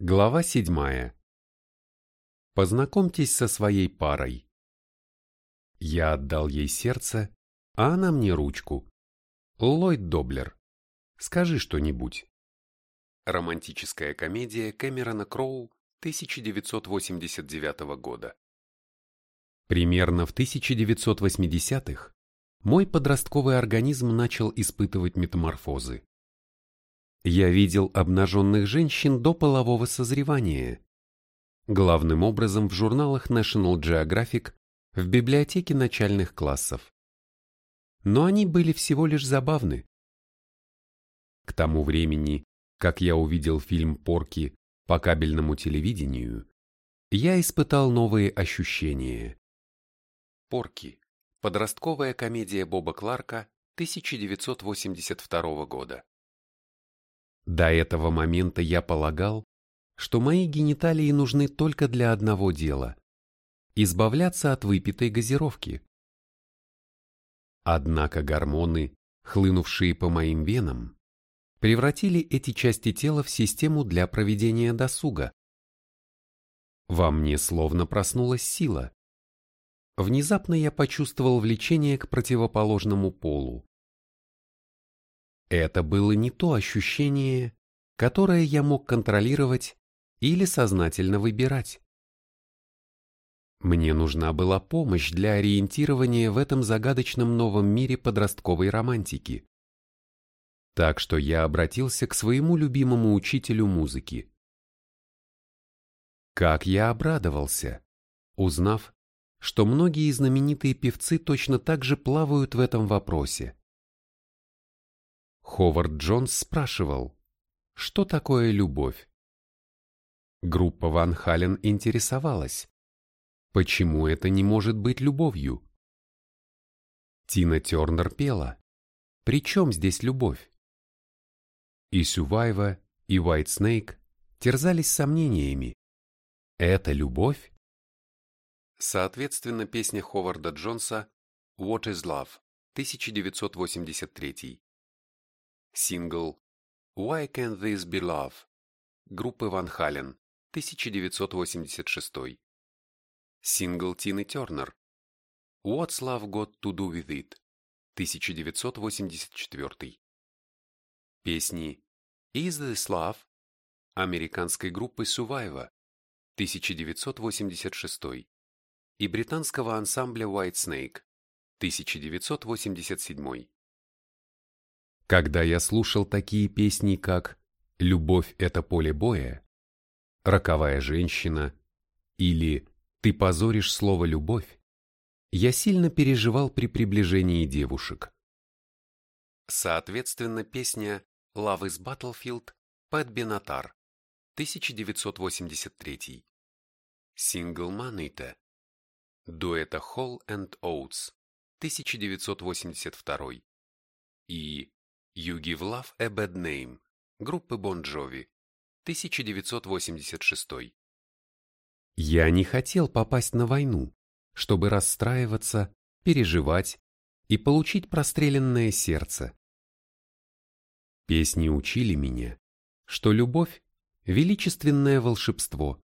Глава седьмая. Познакомьтесь со своей парой. Я отдал ей сердце, а она мне ручку. Ллойд Доблер. Скажи что-нибудь. Романтическая комедия Кэмерона Кроу 1989 года. Примерно в 1980-х мой подростковый организм начал испытывать метаморфозы. Я видел обнаженных женщин до полового созревания. Главным образом в журналах National Geographic в библиотеке начальных классов. Но они были всего лишь забавны. К тому времени, как я увидел фильм «Порки» по кабельному телевидению, я испытал новые ощущения. «Порки» – подростковая комедия Боба Кларка 1982 года. До этого момента я полагал, что мои гениталии нужны только для одного дела – избавляться от выпитой газировки. Однако гормоны, хлынувшие по моим венам, превратили эти части тела в систему для проведения досуга. Во мне словно проснулась сила. Внезапно я почувствовал влечение к противоположному полу. Это было не то ощущение, которое я мог контролировать или сознательно выбирать. Мне нужна была помощь для ориентирования в этом загадочном новом мире подростковой романтики. Так что я обратился к своему любимому учителю музыки. Как я обрадовался, узнав, что многие знаменитые певцы точно так же плавают в этом вопросе. Ховард Джонс спрашивал, что такое любовь? Группа Ван Хален интересовалась, почему это не может быть любовью? Тина Тернер пела, при чем здесь любовь? И Сювайва, и Уайт Снейк терзались сомнениями. Это любовь? Соответственно, песня Ховарда Джонса «What is Love» 1983 Сингл «Why Can't This Be Love» группы Ван Хален, 1986. Сингл Тины Тернер «What's Love Got to Do With It» 1984. Песни «Is This Love» американской группы Survivor 1986 и британского ансамбля White Snake 1987. Когда я слушал такие песни, как «Любовь – это поле боя», «Роковая женщина» или «Ты позоришь слово «любовь», я сильно переживал при приближении девушек. Соответственно, песня «Love is Battlefield» Пэт Бенатар, 1983. Сингл Манита. Дуэта Hall and Oates, 1982. И You Give Love a Bad Name группы Bon Jovi, 1986. Я не хотел попасть на войну, чтобы расстраиваться, переживать и получить простреленное сердце. Песни учили меня, что любовь – величественное волшебство.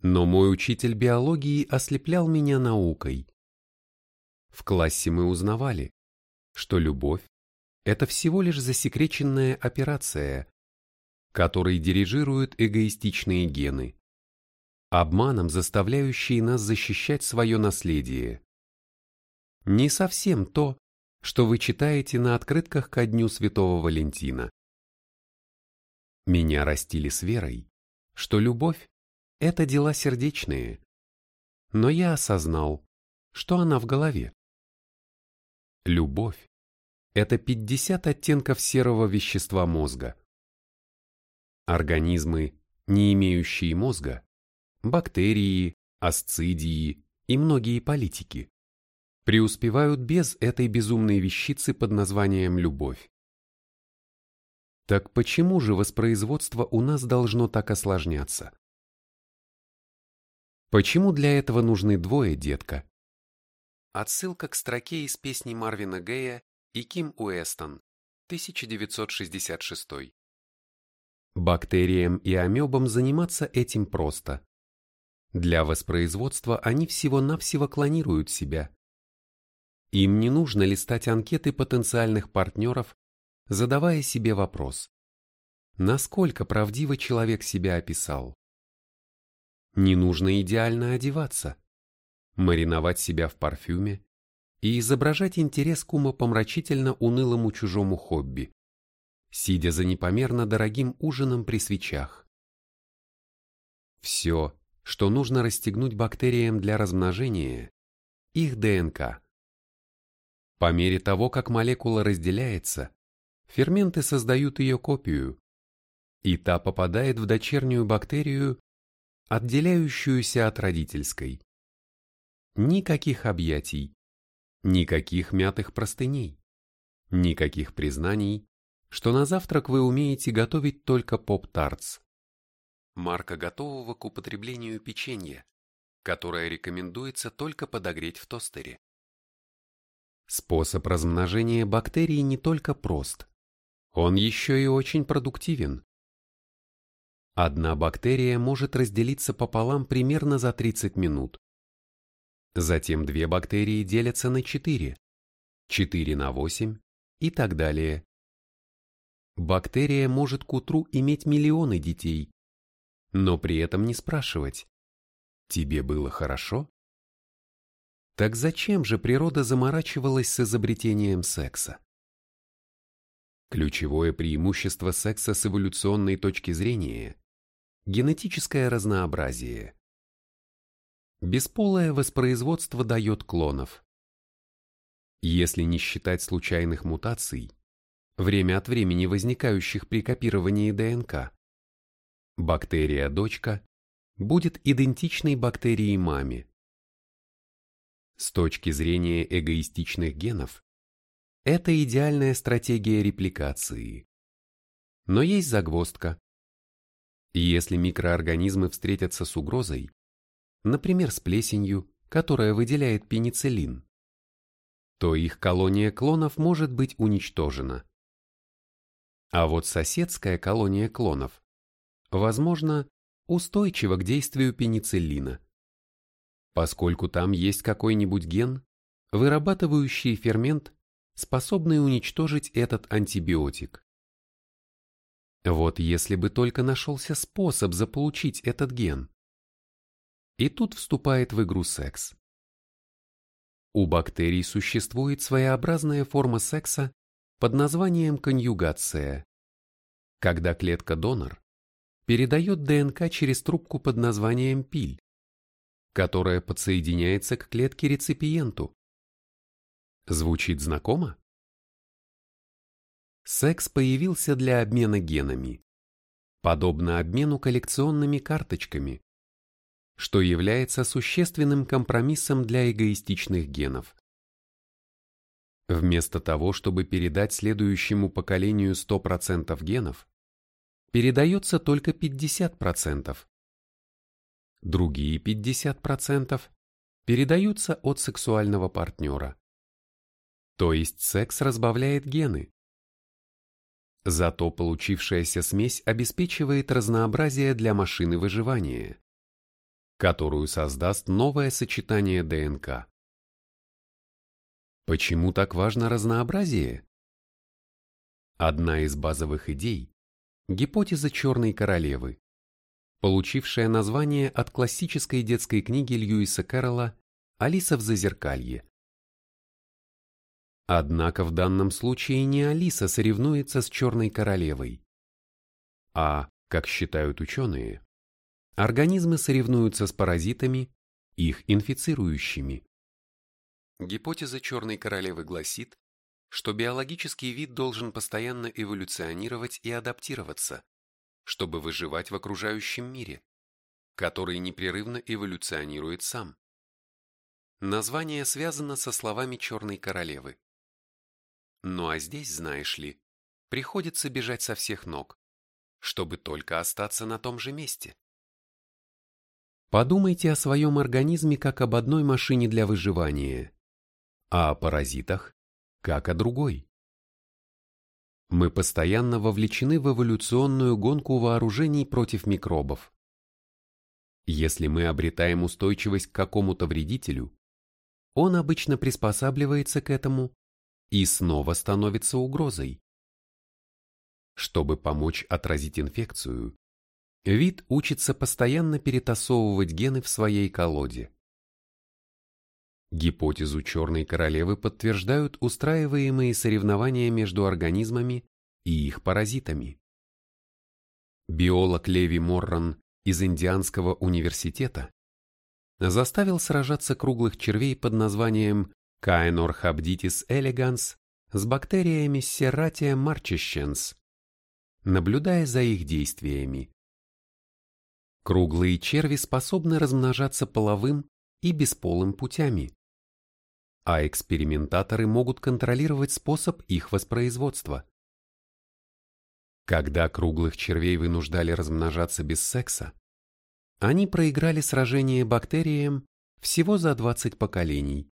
Но мой учитель биологии ослеплял меня наукой. В классе мы узнавали, что любовь это всего лишь засекреченная операция, которой дирижируют эгоистичные гены, обманом заставляющие нас защищать свое наследие. Не совсем то, что вы читаете на открытках ко Дню Святого Валентина. Меня растили с верой, что любовь – это дела сердечные, но я осознал, что она в голове. Любовь это 50 оттенков серого вещества мозга. Организмы, не имеющие мозга, бактерии, асцидии и многие политики, преуспевают без этой безумной вещицы под названием любовь. Так почему же воспроизводство у нас должно так осложняться? Почему для этого нужны двое, детка? Отсылка к строке из песни Марвина Гея и Ким Уэстон, 1966. Бактериям и амебам заниматься этим просто. Для воспроизводства они всего-навсего клонируют себя. Им не нужно листать анкеты потенциальных партнеров, задавая себе вопрос, насколько правдиво человек себя описал. Не нужно идеально одеваться, мариновать себя в парфюме и изображать интерес к умопомрачительно унылому чужому хобби, сидя за непомерно дорогим ужином при свечах. Все, что нужно расстегнуть бактериям для размножения, их ДНК. По мере того, как молекула разделяется, ферменты создают ее копию, и та попадает в дочернюю бактерию, отделяющуюся от родительской. Никаких объятий, никаких мятых простыней, никаких признаний, что на завтрак вы умеете готовить только поп-тартс. Марка готового к употреблению печенья, которое рекомендуется только подогреть в тостере. Способ размножения бактерий не только прост, он еще и очень продуктивен. Одна бактерия может разделиться пополам примерно за 30 минут. Затем две бактерии делятся на 4, 4 на 8 и так далее. Бактерия может к утру иметь миллионы детей, но при этом не спрашивать «Тебе было хорошо?» Так зачем же природа заморачивалась с изобретением секса? Ключевое преимущество секса с эволюционной точки зрения – генетическое разнообразие. Бесполое воспроизводство дает клонов. Если не считать случайных мутаций, время от времени возникающих при копировании ДНК, бактерия-дочка будет идентичной бактерии маме. С точки зрения эгоистичных генов, это идеальная стратегия репликации. Но есть загвоздка. Если микроорганизмы встретятся с угрозой, например, с плесенью, которая выделяет пенициллин, то их колония клонов может быть уничтожена. А вот соседская колония клонов, возможно, устойчива к действию пенициллина поскольку там есть какой-нибудь ген, вырабатывающий фермент, способный уничтожить этот антибиотик. Вот если бы только нашелся способ заполучить этот ген. И тут вступает в игру секс. У бактерий существует своеобразная форма секса под названием конъюгация, когда клетка-донор передает ДНК через трубку под названием пиль, которая подсоединяется к клетке реципиенту. Звучит знакомо? Секс появился для обмена генами, подобно обмену коллекционными карточками, что является существенным компромиссом для эгоистичных генов. Вместо того, чтобы передать следующему поколению 100% генов, передается только 50%. Другие 50% передаются от сексуального партнера. То есть секс разбавляет гены. Зато получившаяся смесь обеспечивает разнообразие для машины выживания, которую создаст новое сочетание ДНК. Почему так важно разнообразие? Одна из базовых идей – гипотеза черной королевы получившая название от классической детской книги Льюиса Кэрролла «Алиса в зазеркалье». Однако в данном случае не Алиса соревнуется с Черной Королевой, а, как считают ученые, организмы соревнуются с паразитами, их инфицирующими. Гипотеза Черной Королевы гласит, что биологический вид должен постоянно эволюционировать и адаптироваться, чтобы выживать в окружающем мире, который непрерывно эволюционирует сам. Название связано со словами Черной Королевы. Ну а здесь, знаешь ли, приходится бежать со всех ног, чтобы только остаться на том же месте. Подумайте о своем организме как об одной машине для выживания, а о паразитах как о другой. Мы постоянно вовлечены в эволюционную гонку вооружений против микробов. Если мы обретаем устойчивость к какому-то вредителю, он обычно приспосабливается к этому и снова становится угрозой. Чтобы помочь отразить инфекцию, вид учится постоянно перетасовывать гены в своей колоде. Гипотезу черной королевы подтверждают устраиваемые соревнования между организмами и их паразитами. Биолог Леви Морран из Индианского университета заставил сражаться круглых червей под названием Caenorhabditis elegans с бактериями Serratia marcescens, наблюдая за их действиями. Круглые черви способны размножаться половым и бесполым путями, а экспериментаторы могут контролировать способ их воспроизводства. Когда круглых червей вынуждали размножаться без секса, они проиграли сражение бактериям всего за 20 поколений.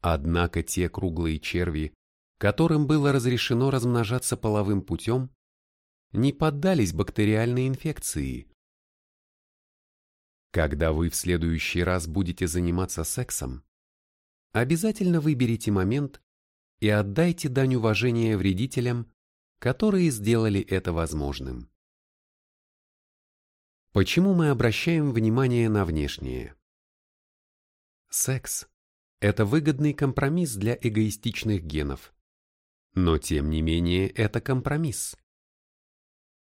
Однако те круглые черви, которым было разрешено размножаться половым путем, не поддались бактериальной инфекции. Когда вы в следующий раз будете заниматься сексом, обязательно выберите момент и отдайте дань уважения вредителям, которые сделали это возможным. Почему мы обращаем внимание на внешнее? Секс – это выгодный компромисс для эгоистичных генов. Но тем не менее это компромисс.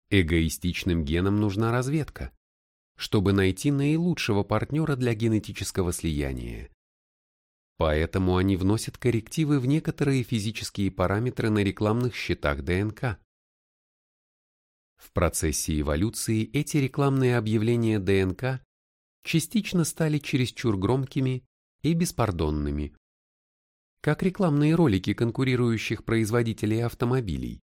Эгоистичным генам нужна разведка, чтобы найти наилучшего партнера для генетического слияния. Поэтому они вносят коррективы в некоторые физические параметры на рекламных счетах ДНК. В процессе эволюции эти рекламные объявления ДНК частично стали чересчур громкими и беспардонными, как рекламные ролики конкурирующих производителей автомобилей.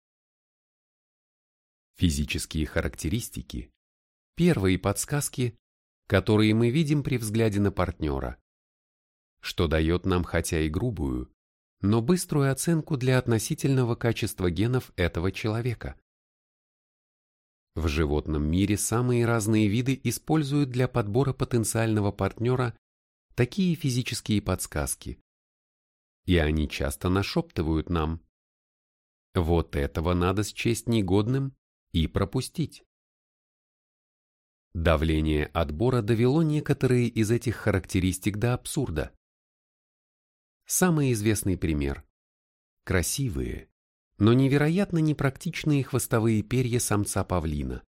Физические характеристики – первые подсказки, которые мы видим при взгляде на партнера что дает нам хотя и грубую, но быструю оценку для относительного качества генов этого человека. В животном мире самые разные виды используют для подбора потенциального партнера такие физические подсказки. И они часто нашептывают нам. Вот этого надо счесть негодным и пропустить. Давление отбора довело некоторые из этих характеристик до абсурда. Самый известный пример. Красивые, но невероятно непрактичные хвостовые перья самца павлина.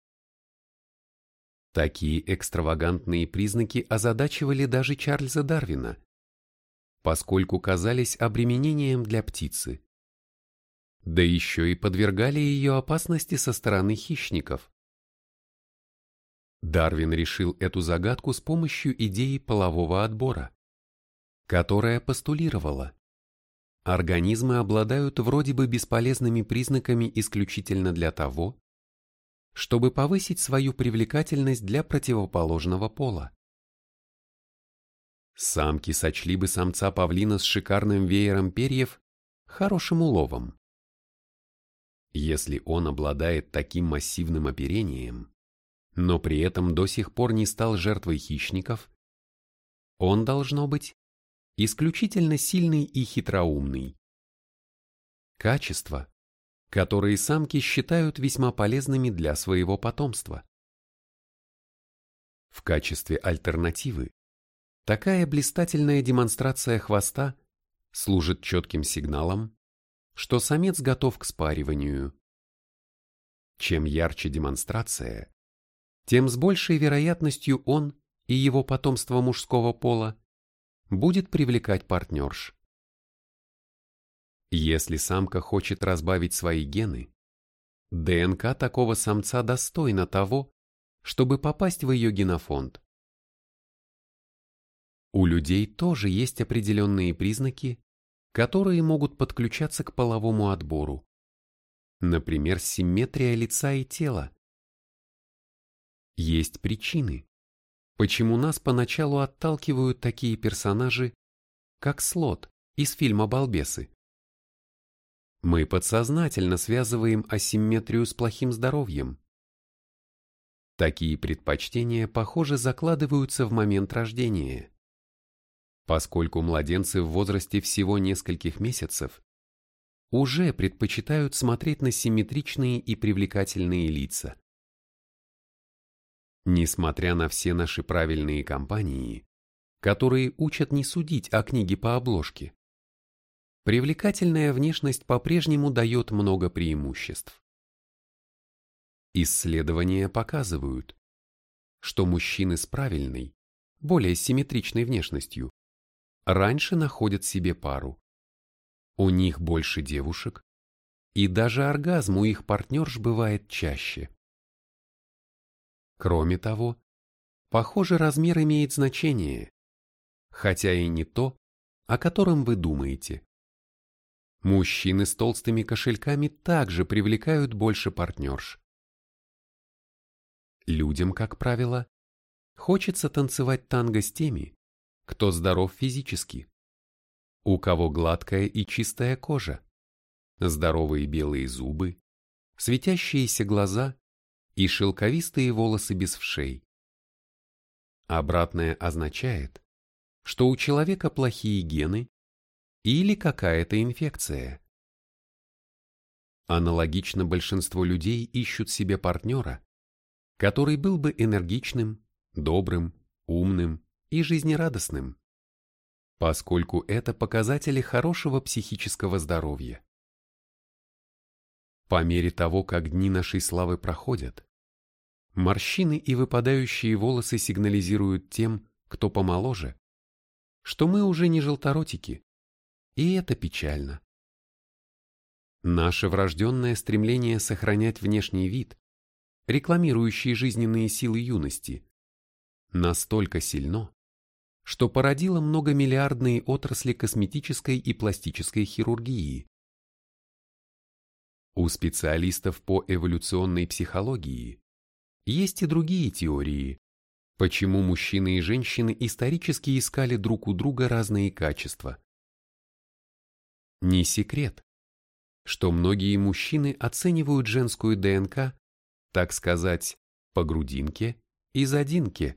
Такие экстравагантные признаки озадачивали даже Чарльза Дарвина, поскольку казались обременением для птицы. Да еще и подвергали ее опасности со стороны хищников. Дарвин решил эту загадку с помощью идеи полового отбора которая постулировала. Организмы обладают вроде бы бесполезными признаками исключительно для того, чтобы повысить свою привлекательность для противоположного пола. Самки сочли бы самца павлина с шикарным веером перьев хорошим уловом. Если он обладает таким массивным оперением, но при этом до сих пор не стал жертвой хищников, он, должно быть, исключительно сильный и хитроумный. Качества, которые самки считают весьма полезными для своего потомства. В качестве альтернативы такая блистательная демонстрация хвоста служит четким сигналом, что самец готов к спариванию. Чем ярче демонстрация, тем с большей вероятностью он и его потомство мужского пола будет привлекать партнерш. Если самка хочет разбавить свои гены, ДНК такого самца достойна того, чтобы попасть в ее генофонд. У людей тоже есть определенные признаки, которые могут подключаться к половому отбору. Например, симметрия лица и тела. Есть причины, почему нас поначалу отталкивают такие персонажи, как Слот из фильма «Балбесы». Мы подсознательно связываем асимметрию с плохим здоровьем. Такие предпочтения, похоже, закладываются в момент рождения. Поскольку младенцы в возрасте всего нескольких месяцев уже предпочитают смотреть на симметричные и привлекательные лица. Несмотря на все наши правильные компании, которые учат не судить о книге по обложке, привлекательная внешность по-прежнему дает много преимуществ. Исследования показывают, что мужчины с правильной, более симметричной внешностью раньше находят себе пару. У них больше девушек, и даже оргазм у их партнерш бывает чаще. Кроме того, похоже, размер имеет значение, хотя и не то, о котором вы думаете. Мужчины с толстыми кошельками также привлекают больше партнерш. Людям, как правило, хочется танцевать танго с теми, кто здоров физически, у кого гладкая и чистая кожа, здоровые белые зубы, светящиеся глаза и шелковистые волосы без вшей. Обратное означает, что у человека плохие гены или какая-то инфекция. Аналогично большинство людей ищут себе партнера, который был бы энергичным, добрым, умным и жизнерадостным, поскольку это показатели хорошего психического здоровья. По мере того, как дни нашей славы проходят, морщины и выпадающие волосы сигнализируют тем, кто помоложе, что мы уже не желторотики, и это печально. Наше врожденное стремление сохранять внешний вид, рекламирующий жизненные силы юности, настолько сильно, что породило многомиллиардные отрасли косметической и пластической хирургии. У специалистов по эволюционной психологии есть и другие теории, почему мужчины и женщины исторически искали друг у друга разные качества. Не секрет, что многие мужчины оценивают женскую ДНК, так сказать, по грудинке и задинке.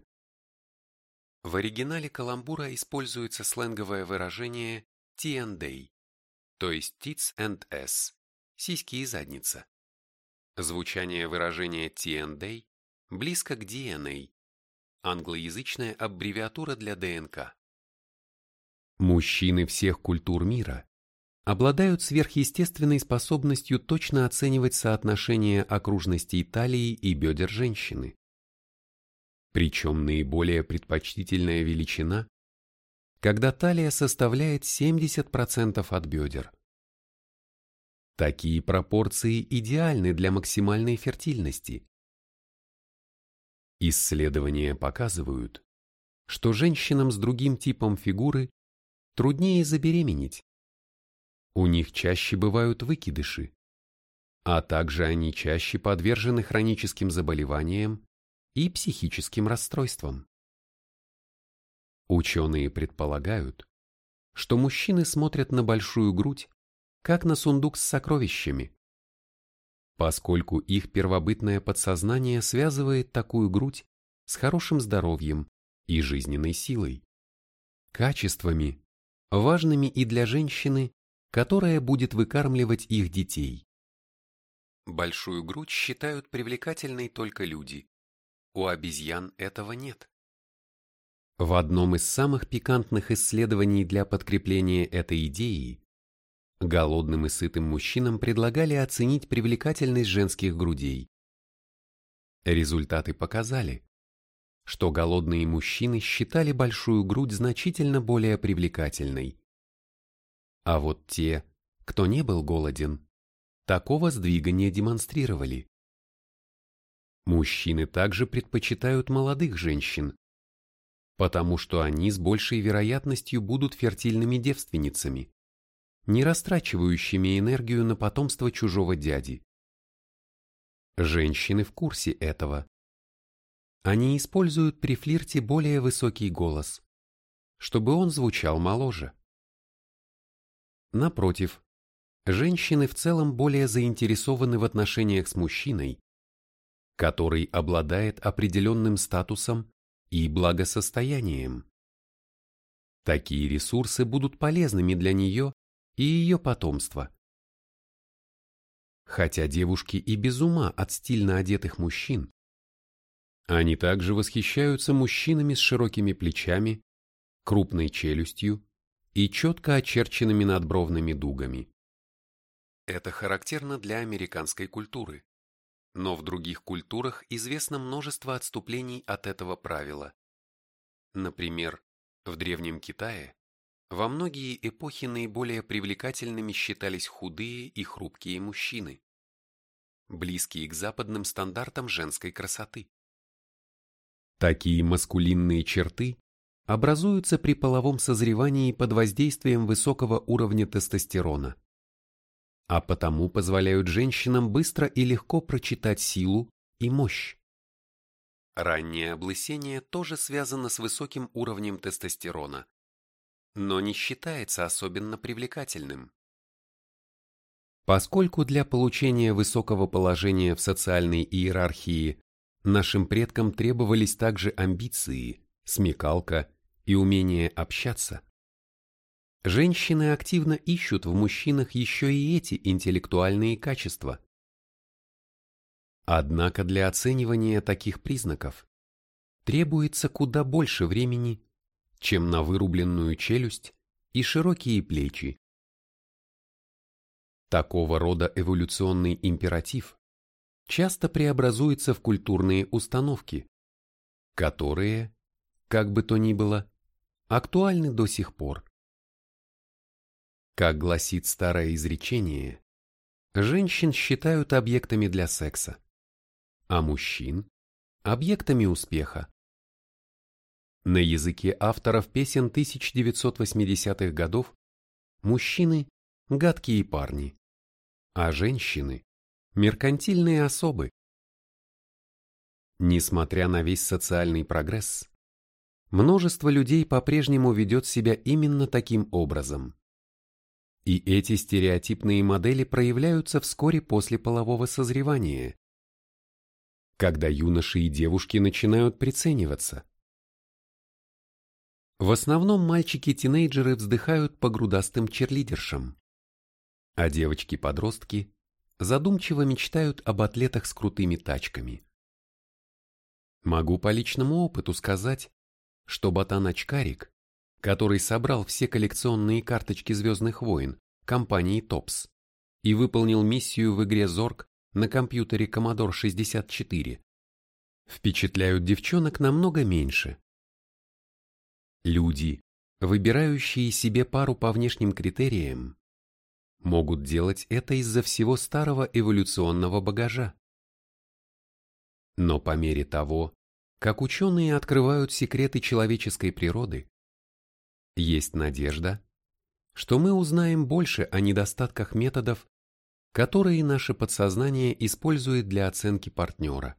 В оригинале каламбура используется сленговое выражение T and day, то есть tits and s, сиськи и задница. Звучание выражения T and day близко к DNA, англоязычная аббревиатура для ДНК. Мужчины всех культур мира обладают сверхъестественной способностью точно оценивать соотношение окружностей талии и бедер женщины. Причем наиболее предпочтительная величина, когда талия составляет 70% от бедер. Такие пропорции идеальны для максимальной фертильности. Исследования показывают, что женщинам с другим типом фигуры труднее забеременеть, у них чаще бывают выкидыши, а также они чаще подвержены хроническим заболеваниям и психическим расстройствам. Ученые предполагают, что мужчины смотрят на большую грудь, как на сундук с сокровищами, поскольку их первобытное подсознание связывает такую грудь с хорошим здоровьем и жизненной силой, качествами, важными и для женщины, которая будет выкармливать их детей. Большую грудь считают привлекательной только люди. У обезьян этого нет. В одном из самых пикантных исследований для подкрепления этой идеи голодным и сытым мужчинам предлагали оценить привлекательность женских грудей. Результаты показали, что голодные мужчины считали большую грудь значительно более привлекательной, а вот те, кто не был голоден, такого сдвига не демонстрировали. Мужчины также предпочитают молодых женщин, потому что они с большей вероятностью будут фертильными девственницами, не растрачивающими энергию на потомство чужого дяди. Женщины в курсе этого. Они используют при флирте более высокий голос, чтобы он звучал моложе. Напротив, женщины в целом более заинтересованы в отношениях с мужчиной, который обладает определенным статусом и благосостоянием. Такие ресурсы будут полезными для нее и ее потомства. Хотя девушки и без ума от стильно одетых мужчин, они также восхищаются мужчинами с широкими плечами, крупной челюстью и четко очерченными надбровными дугами. Это характерно для американской культуры. Но в других культурах известно множество отступлений от этого правила. Например, в Древнем Китае во многие эпохи наиболее привлекательными считались худые и хрупкие мужчины, близкие к западным стандартам женской красоты. Такие маскулинные черты образуются при половом созревании под воздействием высокого уровня тестостерона, а потому позволяют женщинам быстро и легко прочитать силу и мощь. Раннее облысение тоже связано с высоким уровнем тестостерона, но не считается особенно привлекательным. Поскольку для получения высокого положения в социальной иерархии Нашим предкам требовались также амбиции, смекалка и умение общаться. Женщины активно ищут в мужчинах еще и эти интеллектуальные качества. Однако для оценивания таких признаков требуется куда больше времени, чем на вырубленную челюсть и широкие плечи. Такого рода эволюционный императив часто преобразуется в культурные установки, которые, как бы то ни было, актуальны до сих пор. Как гласит старое изречение, женщин считают объектами для секса, а мужчин – объектами успеха. На языке авторов песен 1980-х годов мужчины – гадкие парни, а женщины меркантильные особы. Несмотря на весь социальный прогресс, множество людей по-прежнему ведет себя именно таким образом. И эти стереотипные модели проявляются вскоре после полового созревания, когда юноши и девушки начинают прицениваться. В основном мальчики-тинейджеры вздыхают по грудастым черлидершам, а девочки-подростки задумчиво мечтают об атлетах с крутыми тачками. Могу по личному опыту сказать, что ботан-очкарик, который собрал все коллекционные карточки «Звездных войн» компании TOPS и выполнил миссию в игре Зорг на компьютере Commodore 64, впечатляют девчонок намного меньше. Люди, выбирающие себе пару по внешним критериям, могут делать это из-за всего старого эволюционного багажа. Но по мере того, как ученые открывают секреты человеческой природы, есть надежда, что мы узнаем больше о недостатках методов, которые наше подсознание использует для оценки партнера.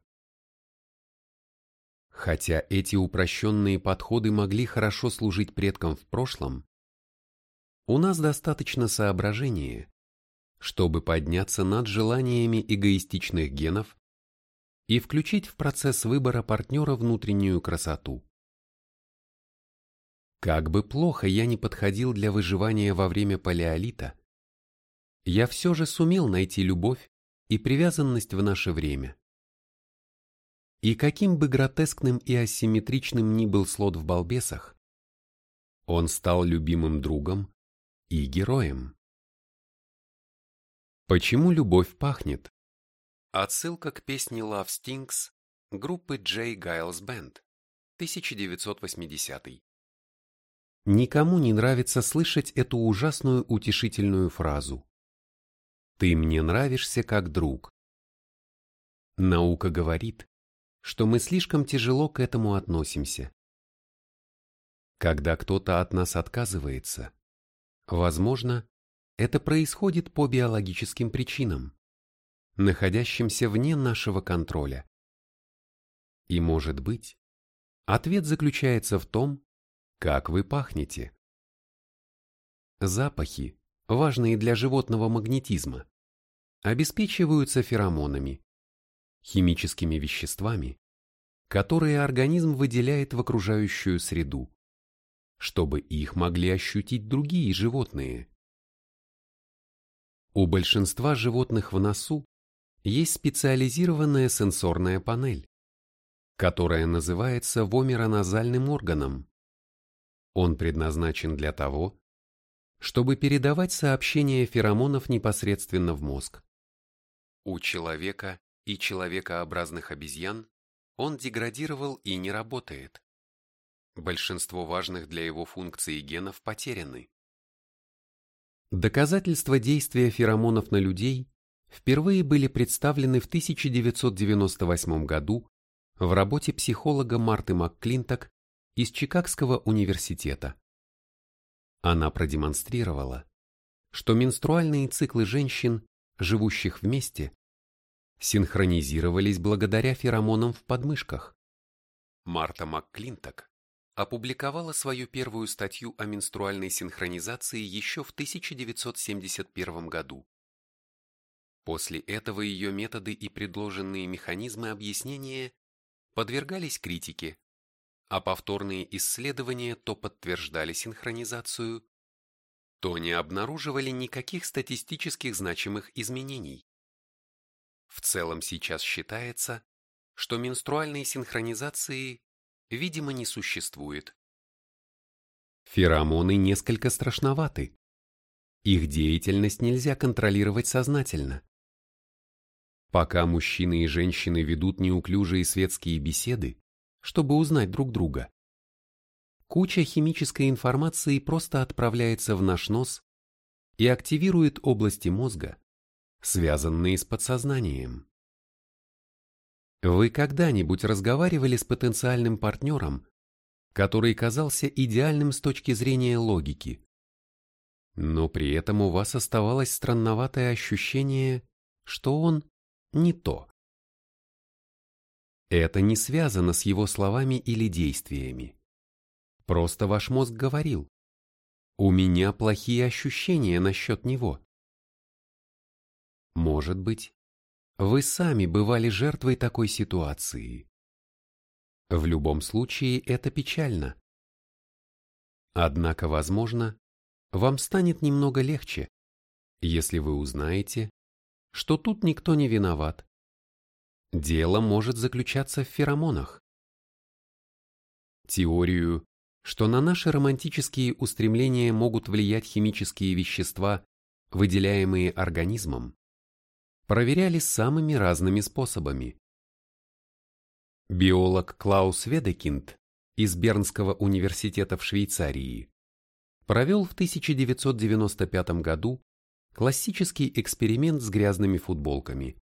Хотя эти упрощенные подходы могли хорошо служить предкам в прошлом, у нас достаточно соображения, чтобы подняться над желаниями эгоистичных генов и включить в процесс выбора партнера внутреннюю красоту. Как бы плохо я ни подходил для выживания во время палеолита, я все же сумел найти любовь и привязанность в наше время. И каким бы гротескным и асимметричным ни был слот в балбесах, он стал любимым другом и героем. Почему любовь пахнет? Отсылка к песне Love Stings группы J. Giles Band, 1980. Никому не нравится слышать эту ужасную утешительную фразу. Ты мне нравишься как друг. Наука говорит, что мы слишком тяжело к этому относимся. Когда кто-то от нас отказывается, Возможно, это происходит по биологическим причинам, находящимся вне нашего контроля. И может быть, ответ заключается в том, как вы пахнете. Запахи – важные для животного магнетизма, обеспечиваются феромонами, химическими веществами, которые организм выделяет в окружающую среду, чтобы их могли ощутить другие животные. У большинства животных в носу есть специализированная сенсорная панель, которая называется вомероназальным органом. Он предназначен для того, чтобы передавать сообщения феромонов непосредственно в мозг. У человека и человекообразных обезьян он деградировал и не работает. Большинство важных для его функций генов потеряны. Доказательства действия феромонов на людей впервые были представлены в 1998 году в работе психолога Марты МакКлинток из Чикагского университета. Она продемонстрировала, что менструальные циклы женщин, живущих вместе, синхронизировались благодаря феромонам в подмышках. Марта МакКлинток опубликовала свою первую статью о менструальной синхронизации еще в 1971 году. После этого ее методы и предложенные механизмы объяснения подвергались критике, а повторные исследования то подтверждали синхронизацию, то не обнаруживали никаких статистических значимых изменений. В целом сейчас считается, что менструальной синхронизации, видимо, не существует. Феромоны несколько страшноваты. Их деятельность нельзя контролировать сознательно. Пока мужчины и женщины ведут неуклюжие светские беседы, чтобы узнать друг друга, куча химической информации просто отправляется в наш нос и активирует области мозга, связанные с подсознанием. Вы когда-нибудь разговаривали с потенциальным партнером, который казался идеальным с точки зрения логики, но при этом у вас оставалось странноватое ощущение, что он не то. Это не связано с его словами или действиями. Просто ваш мозг говорил, у меня плохие ощущения насчет него. Может быть, вы сами бывали жертвой такой ситуации. В любом случае это печально. Однако, возможно, вам станет немного легче, если вы узнаете, что тут никто не виноват. Дело может заключаться в феромонах. Теорию, что на наши романтические устремления могут влиять химические вещества, выделяемые организмом, проверяли самыми разными способами. Биолог Клаус Ведекинд из Бернского университета в Швейцарии провел в 1995 году классический эксперимент с грязными футболками,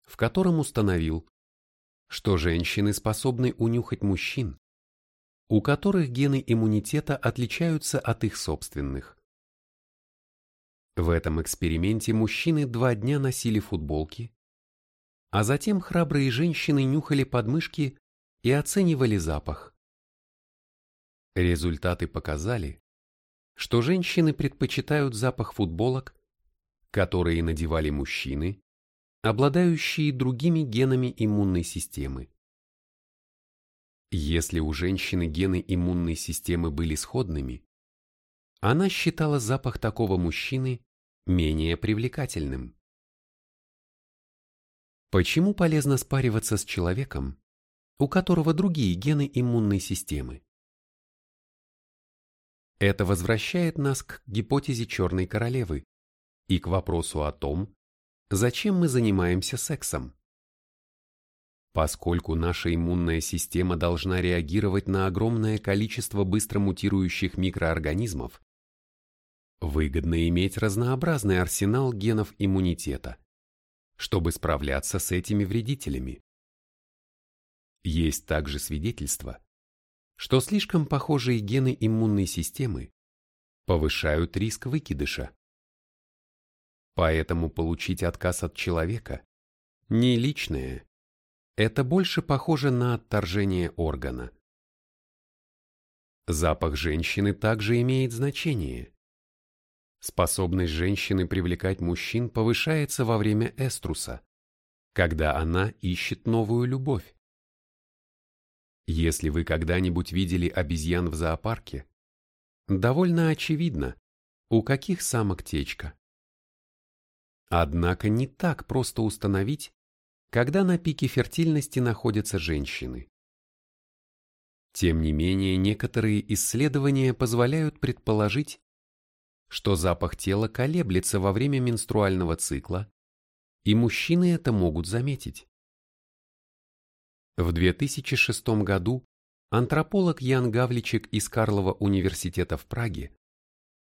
в котором установил, что женщины способны унюхать мужчин, у которых гены иммунитета отличаются от их собственных. В этом эксперименте мужчины два дня носили футболки, а затем храбрые женщины нюхали подмышки и оценивали запах. Результаты показали, что женщины предпочитают запах футболок которые надевали мужчины, обладающие другими генами иммунной системы. Если у женщины гены иммунной системы были сходными, она считала запах такого мужчины менее привлекательным. Почему полезно спариваться с человеком, у которого другие гены иммунной системы? Это возвращает нас к гипотезе черной королевы, и к вопросу о том, зачем мы занимаемся сексом. Поскольку наша иммунная система должна реагировать на огромное количество быстро мутирующих микроорганизмов, выгодно иметь разнообразный арсенал генов иммунитета, чтобы справляться с этими вредителями. Есть также свидетельства, что слишком похожие гены иммунной системы повышают риск выкидыша. Поэтому получить отказ от человека не личное, это больше похоже на отторжение органа. Запах женщины также имеет значение. Способность женщины привлекать мужчин повышается во время эструса, когда она ищет новую любовь. Если вы когда-нибудь видели обезьян в зоопарке, довольно очевидно, у каких самок течка. Однако не так просто установить, когда на пике фертильности находятся женщины. Тем не менее, некоторые исследования позволяют предположить, что запах тела колеблется во время менструального цикла, и мужчины это могут заметить. В 2006 году антрополог Ян Гавличек из Карлова университета в Праге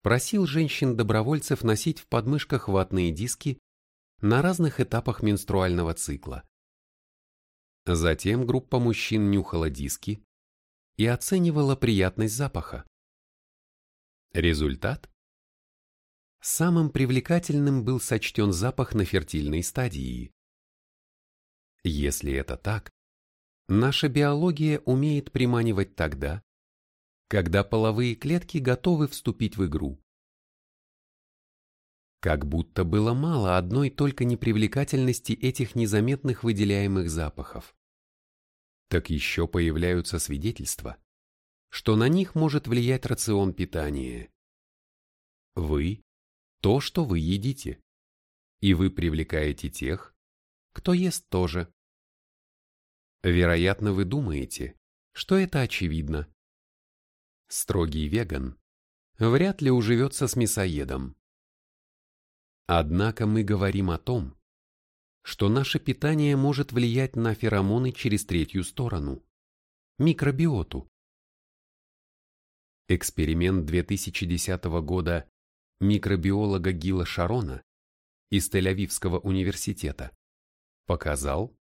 просил женщин-добровольцев носить в подмышках ватные диски на разных этапах менструального цикла. Затем группа мужчин нюхала диски и оценивала приятность запаха. Результат? Самым привлекательным был сочтен запах на фертильной стадии. Если это так, наша биология умеет приманивать тогда, когда половые клетки готовы вступить в игру. Как будто было мало одной только непривлекательности этих незаметных выделяемых запахов. Так еще появляются свидетельства, что на них может влиять рацион питания. Вы – то, что вы едите, и вы привлекаете тех, кто ест тоже. Вероятно, вы думаете, что это очевидно. Строгий веган вряд ли уживется с мясоедом. Однако мы говорим о том, что наше питание может влиять на феромоны через третью сторону – микробиоту. Эксперимент 2010 года микробиолога Гила Шарона из Тель-Авивского университета показал,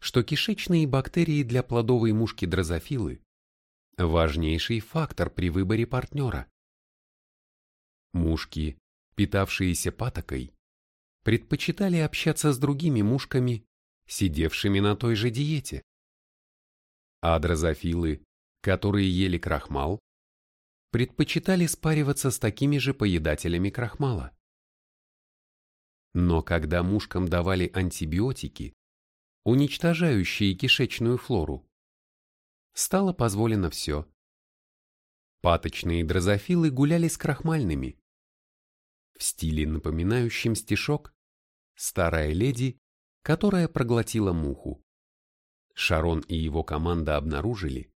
что кишечные бактерии для плодовой мушки дрозофилы – важнейший фактор при выборе партнера. Мушки питавшиеся патокой, предпочитали общаться с другими мушками, сидевшими на той же диете. А дрозофилы, которые ели крахмал, предпочитали спариваться с такими же поедателями крахмала. Но когда мушкам давали антибиотики, уничтожающие кишечную флору, стало позволено все. Паточные дрозофилы гуляли с крахмальными, в стиле, напоминающем стишок «Старая леди, которая проглотила муху». Шарон и его команда обнаружили,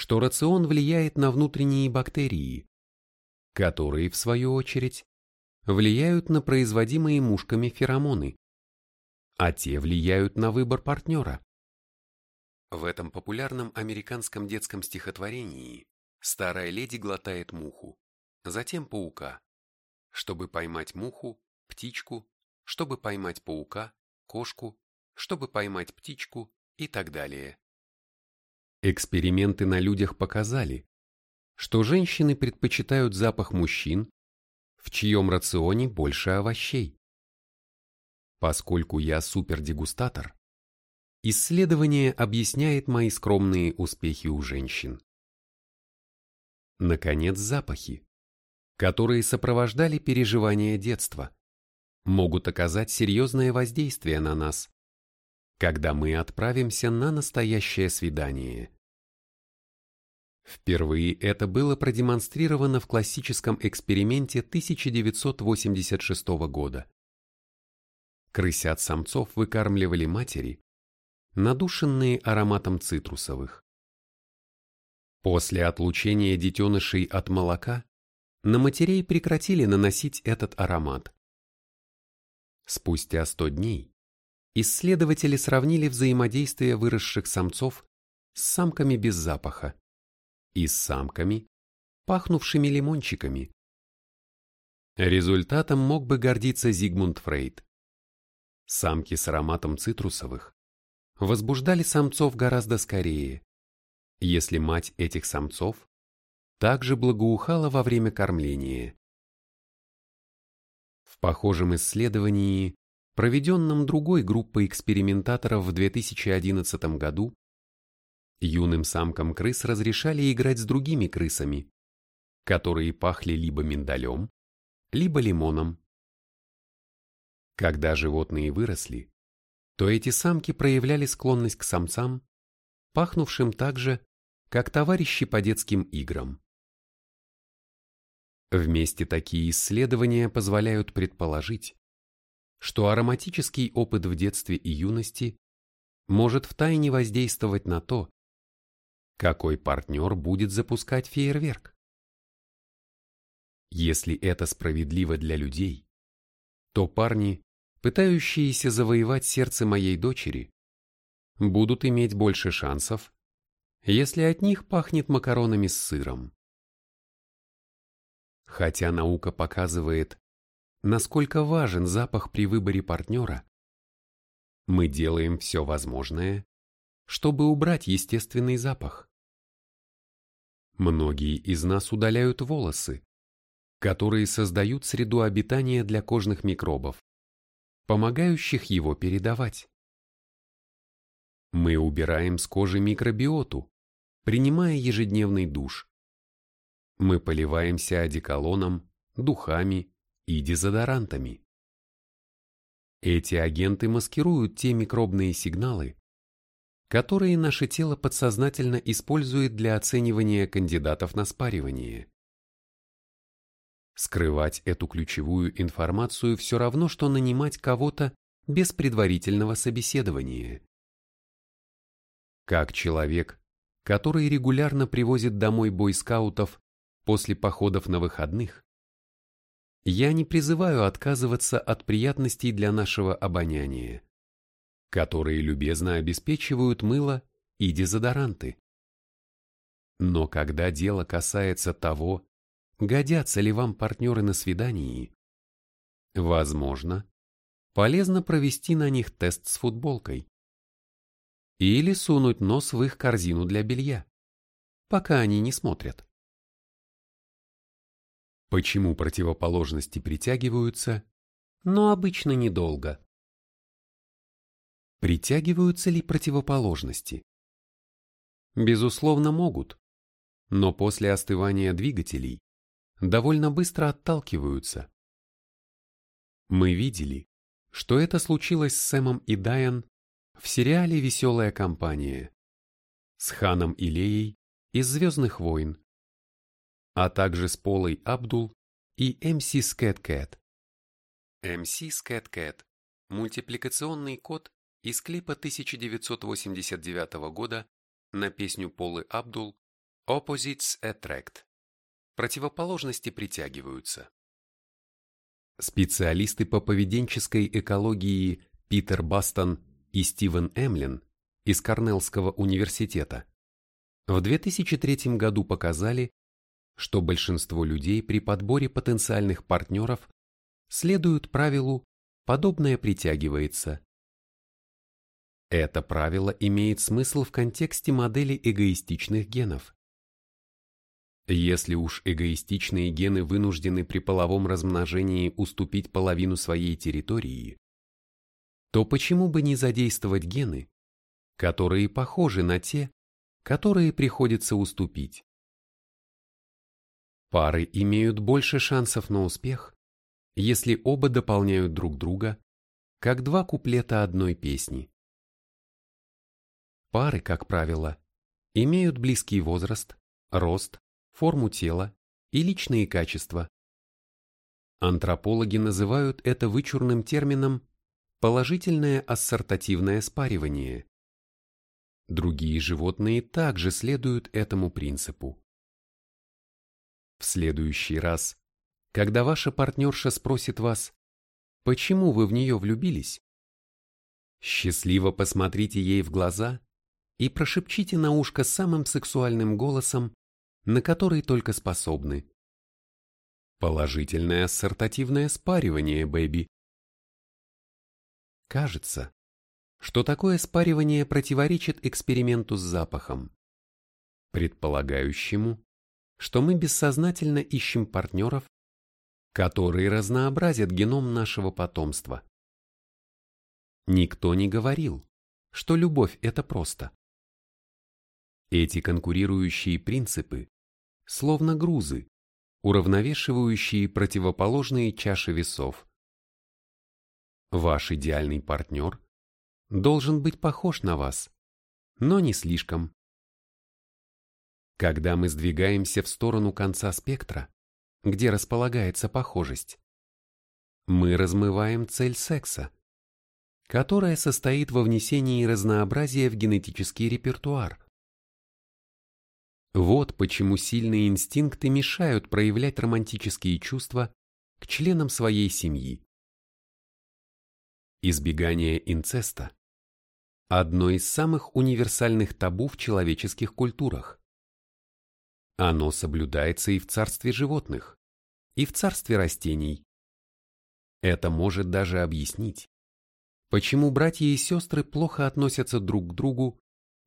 что рацион влияет на внутренние бактерии, которые, в свою очередь, влияют на производимые мушками феромоны, а те влияют на выбор партнера. В этом популярном американском детском стихотворении старая леди глотает муху, затем паука, чтобы поймать муху, птичку, чтобы поймать паука, кошку, чтобы поймать птичку и так далее. Эксперименты на людях показали, что женщины предпочитают запах мужчин, в чьем рационе больше овощей. Поскольку я супердегустатор, исследование объясняет мои скромные успехи у женщин. Наконец, запахи которые сопровождали переживания детства, могут оказать серьезное воздействие на нас, когда мы отправимся на настоящее свидание. Впервые это было продемонстрировано в классическом эксперименте 1986 года. Крысят самцов выкармливали матери, надушенные ароматом цитрусовых. После отлучения детенышей от молока на матерей прекратили наносить этот аромат. Спустя 100 дней исследователи сравнили взаимодействие выросших самцов с самками без запаха и с самками, пахнувшими лимончиками. Результатом мог бы гордиться Зигмунд Фрейд. Самки с ароматом цитрусовых возбуждали самцов гораздо скорее, если мать этих самцов также благоухала во время кормления. В похожем исследовании, проведенном другой группой экспериментаторов в 2011 году, юным самкам крыс разрешали играть с другими крысами, которые пахли либо миндалем, либо лимоном. Когда животные выросли, то эти самки проявляли склонность к самцам, пахнувшим так же, как товарищи по детским играм. Вместе такие исследования позволяют предположить, что ароматический опыт в детстве и юности может втайне воздействовать на то, какой партнер будет запускать фейерверк. Если это справедливо для людей, то парни, пытающиеся завоевать сердце моей дочери, будут иметь больше шансов, если от них пахнет макаронами с сыром. Хотя наука показывает, насколько важен запах при выборе партнера, мы делаем все возможное, чтобы убрать естественный запах. Многие из нас удаляют волосы, которые создают среду обитания для кожных микробов, помогающих его передавать. Мы убираем с кожи микробиоту, принимая ежедневный душ. Мы поливаемся одеколоном, духами и дезодорантами. Эти агенты маскируют те микробные сигналы, которые наше тело подсознательно использует для оценивания кандидатов на спаривание. Скрывать эту ключевую информацию все равно, что нанимать кого-то без предварительного собеседования. Как человек, который регулярно привозит домой бойскаутов после походов на выходных, я не призываю отказываться от приятностей для нашего обоняния, которые любезно обеспечивают мыло и дезодоранты. Но когда дело касается того, годятся ли вам партнеры на свидании, возможно, полезно провести на них тест с футболкой или сунуть нос в их корзину для белья, пока они не смотрят. Почему противоположности притягиваются, но обычно недолго? Притягиваются ли противоположности? Безусловно, могут, но после остывания двигателей довольно быстро отталкиваются. Мы видели, что это случилось с Сэмом и Дайан в сериале «Веселая компания» с Ханом и Леей из «Звездных войн», а также с Полой Абдул и МС Скэт МС Скэт мультипликационный код из клипа 1989 года на песню Полы Абдул Opposites Attract. Противоположности притягиваются. Специалисты по поведенческой экологии Питер Бастон и Стивен Эмлин из Корнеллского университета в 2003 году показали, что большинство людей при подборе потенциальных партнеров следуют правилу «подобное притягивается». Это правило имеет смысл в контексте модели эгоистичных генов. Если уж эгоистичные гены вынуждены при половом размножении уступить половину своей территории, то почему бы не задействовать гены, которые похожи на те, которые приходится уступить? Пары имеют больше шансов на успех, если оба дополняют друг друга, как два куплета одной песни. Пары, как правило, имеют близкий возраст, рост, форму тела и личные качества. Антропологи называют это вычурным термином положительное ассортативное спаривание. Другие животные также следуют этому принципу. В следующий раз, когда ваша партнерша спросит вас, почему вы в нее влюбились, счастливо посмотрите ей в глаза и прошепчите на ушко самым сексуальным голосом, на который только способны. Положительное ассортативное спаривание, бэби. Кажется, что такое спаривание противоречит эксперименту с запахом, предполагающему, что мы бессознательно ищем партнеров, которые разнообразят геном нашего потомства. Никто не говорил, что любовь – это просто. Эти конкурирующие принципы, словно грузы, уравновешивающие противоположные чаши весов. Ваш идеальный партнер должен быть похож на вас, но не слишком. Когда мы сдвигаемся в сторону конца спектра, где располагается похожесть, мы размываем цель секса, которая состоит во внесении разнообразия в генетический репертуар. Вот почему сильные инстинкты мешают проявлять романтические чувства к членам своей семьи. Избегание инцеста – одно из самых универсальных табу в человеческих культурах. Оно соблюдается и в царстве животных, и в царстве растений. Это может даже объяснить, почему братья и сестры плохо относятся друг к другу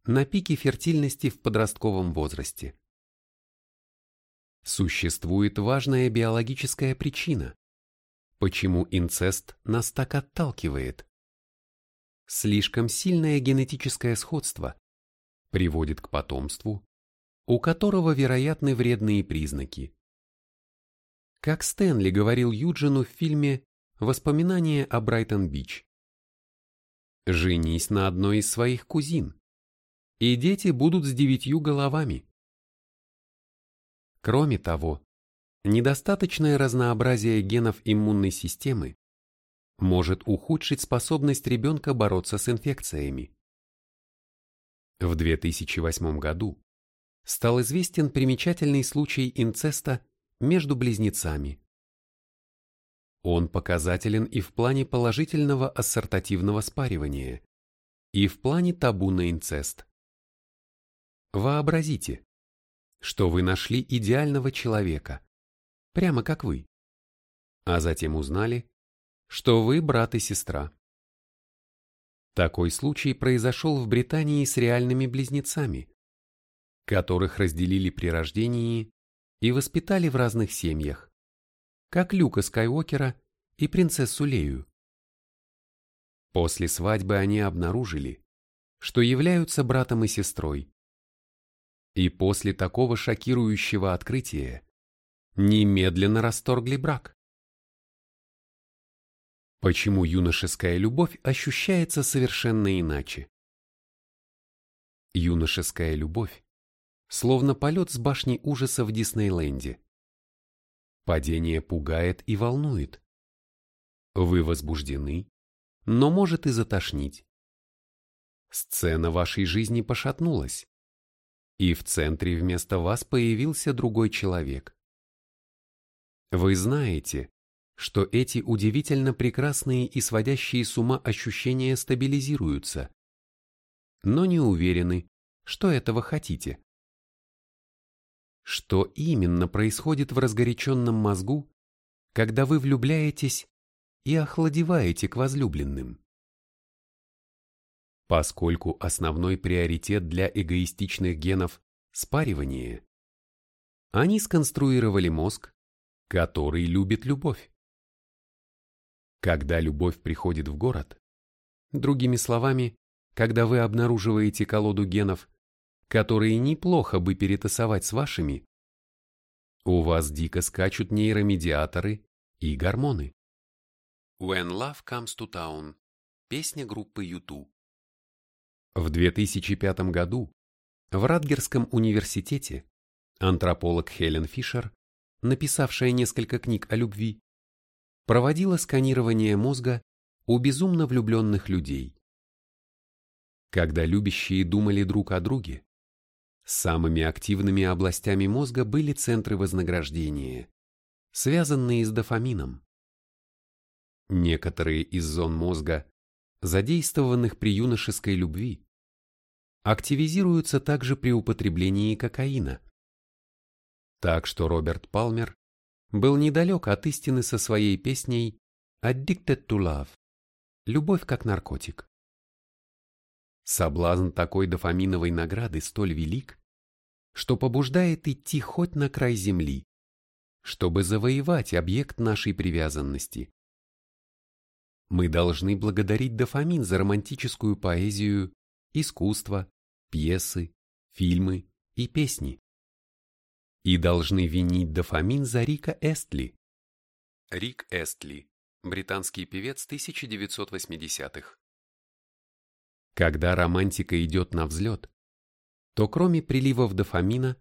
на пике фертильности в подростковом возрасте. Существует важная биологическая причина, почему инцест нас так отталкивает. Слишком сильное генетическое сходство приводит к потомству, у которого вероятны вредные признаки. Как Стэнли говорил Юджину в фильме Воспоминания о Брайтон-Бич. Женись на одной из своих кузин, и дети будут с девятью головами. Кроме того, недостаточное разнообразие генов иммунной системы может ухудшить способность ребенка бороться с инфекциями. В 2008 году стал известен примечательный случай инцеста между близнецами. Он показателен и в плане положительного ассортативного спаривания, и в плане табу на инцест. Вообразите, что вы нашли идеального человека, прямо как вы, а затем узнали, что вы брат и сестра. Такой случай произошел в Британии с реальными близнецами, которых разделили при рождении и воспитали в разных семьях как Люка Скайуокера и принцессу Лею. После свадьбы они обнаружили, что являются братом и сестрой. И после такого шокирующего открытия немедленно расторгли брак. Почему юношеская любовь ощущается совершенно иначе? Юношеская любовь словно полет с башни ужаса в Диснейленде. Падение пугает и волнует. Вы возбуждены, но может и затошнить. Сцена вашей жизни пошатнулась, и в центре вместо вас появился другой человек. Вы знаете, что эти удивительно прекрасные и сводящие с ума ощущения стабилизируются, но не уверены, что этого хотите. Что именно происходит в разгоряченном мозгу, когда вы влюбляетесь и охладеваете к возлюбленным? Поскольку основной приоритет для эгоистичных генов – спаривание, они сконструировали мозг, который любит любовь. Когда любовь приходит в город, другими словами, когда вы обнаруживаете колоду генов, которые неплохо бы перетасовать с вашими, у вас дико скачут нейромедиаторы и гормоны. When Love Comes to Town. Песня группы U2. В 2005 году в Радгерском университете антрополог Хелен Фишер, написавшая несколько книг о любви, проводила сканирование мозга у безумно влюбленных людей. Когда любящие думали друг о друге, Самыми активными областями мозга были центры вознаграждения, связанные с дофамином. Некоторые из зон мозга, задействованных при юношеской любви, активизируются также при употреблении кокаина. Так что Роберт Палмер был недалек от истины со своей песней «Addicted to Love» – «Любовь как наркотик». Соблазн такой дофаминовой награды столь велик, что побуждает идти хоть на край земли, чтобы завоевать объект нашей привязанности. Мы должны благодарить дофамин за романтическую поэзию, искусство, пьесы, фильмы и песни. и должны винить дофамин за Рика Эстли. Рик Эстли, британский певец 1980-х. Когда романтика идет на взлет, то кроме приливов дофамина,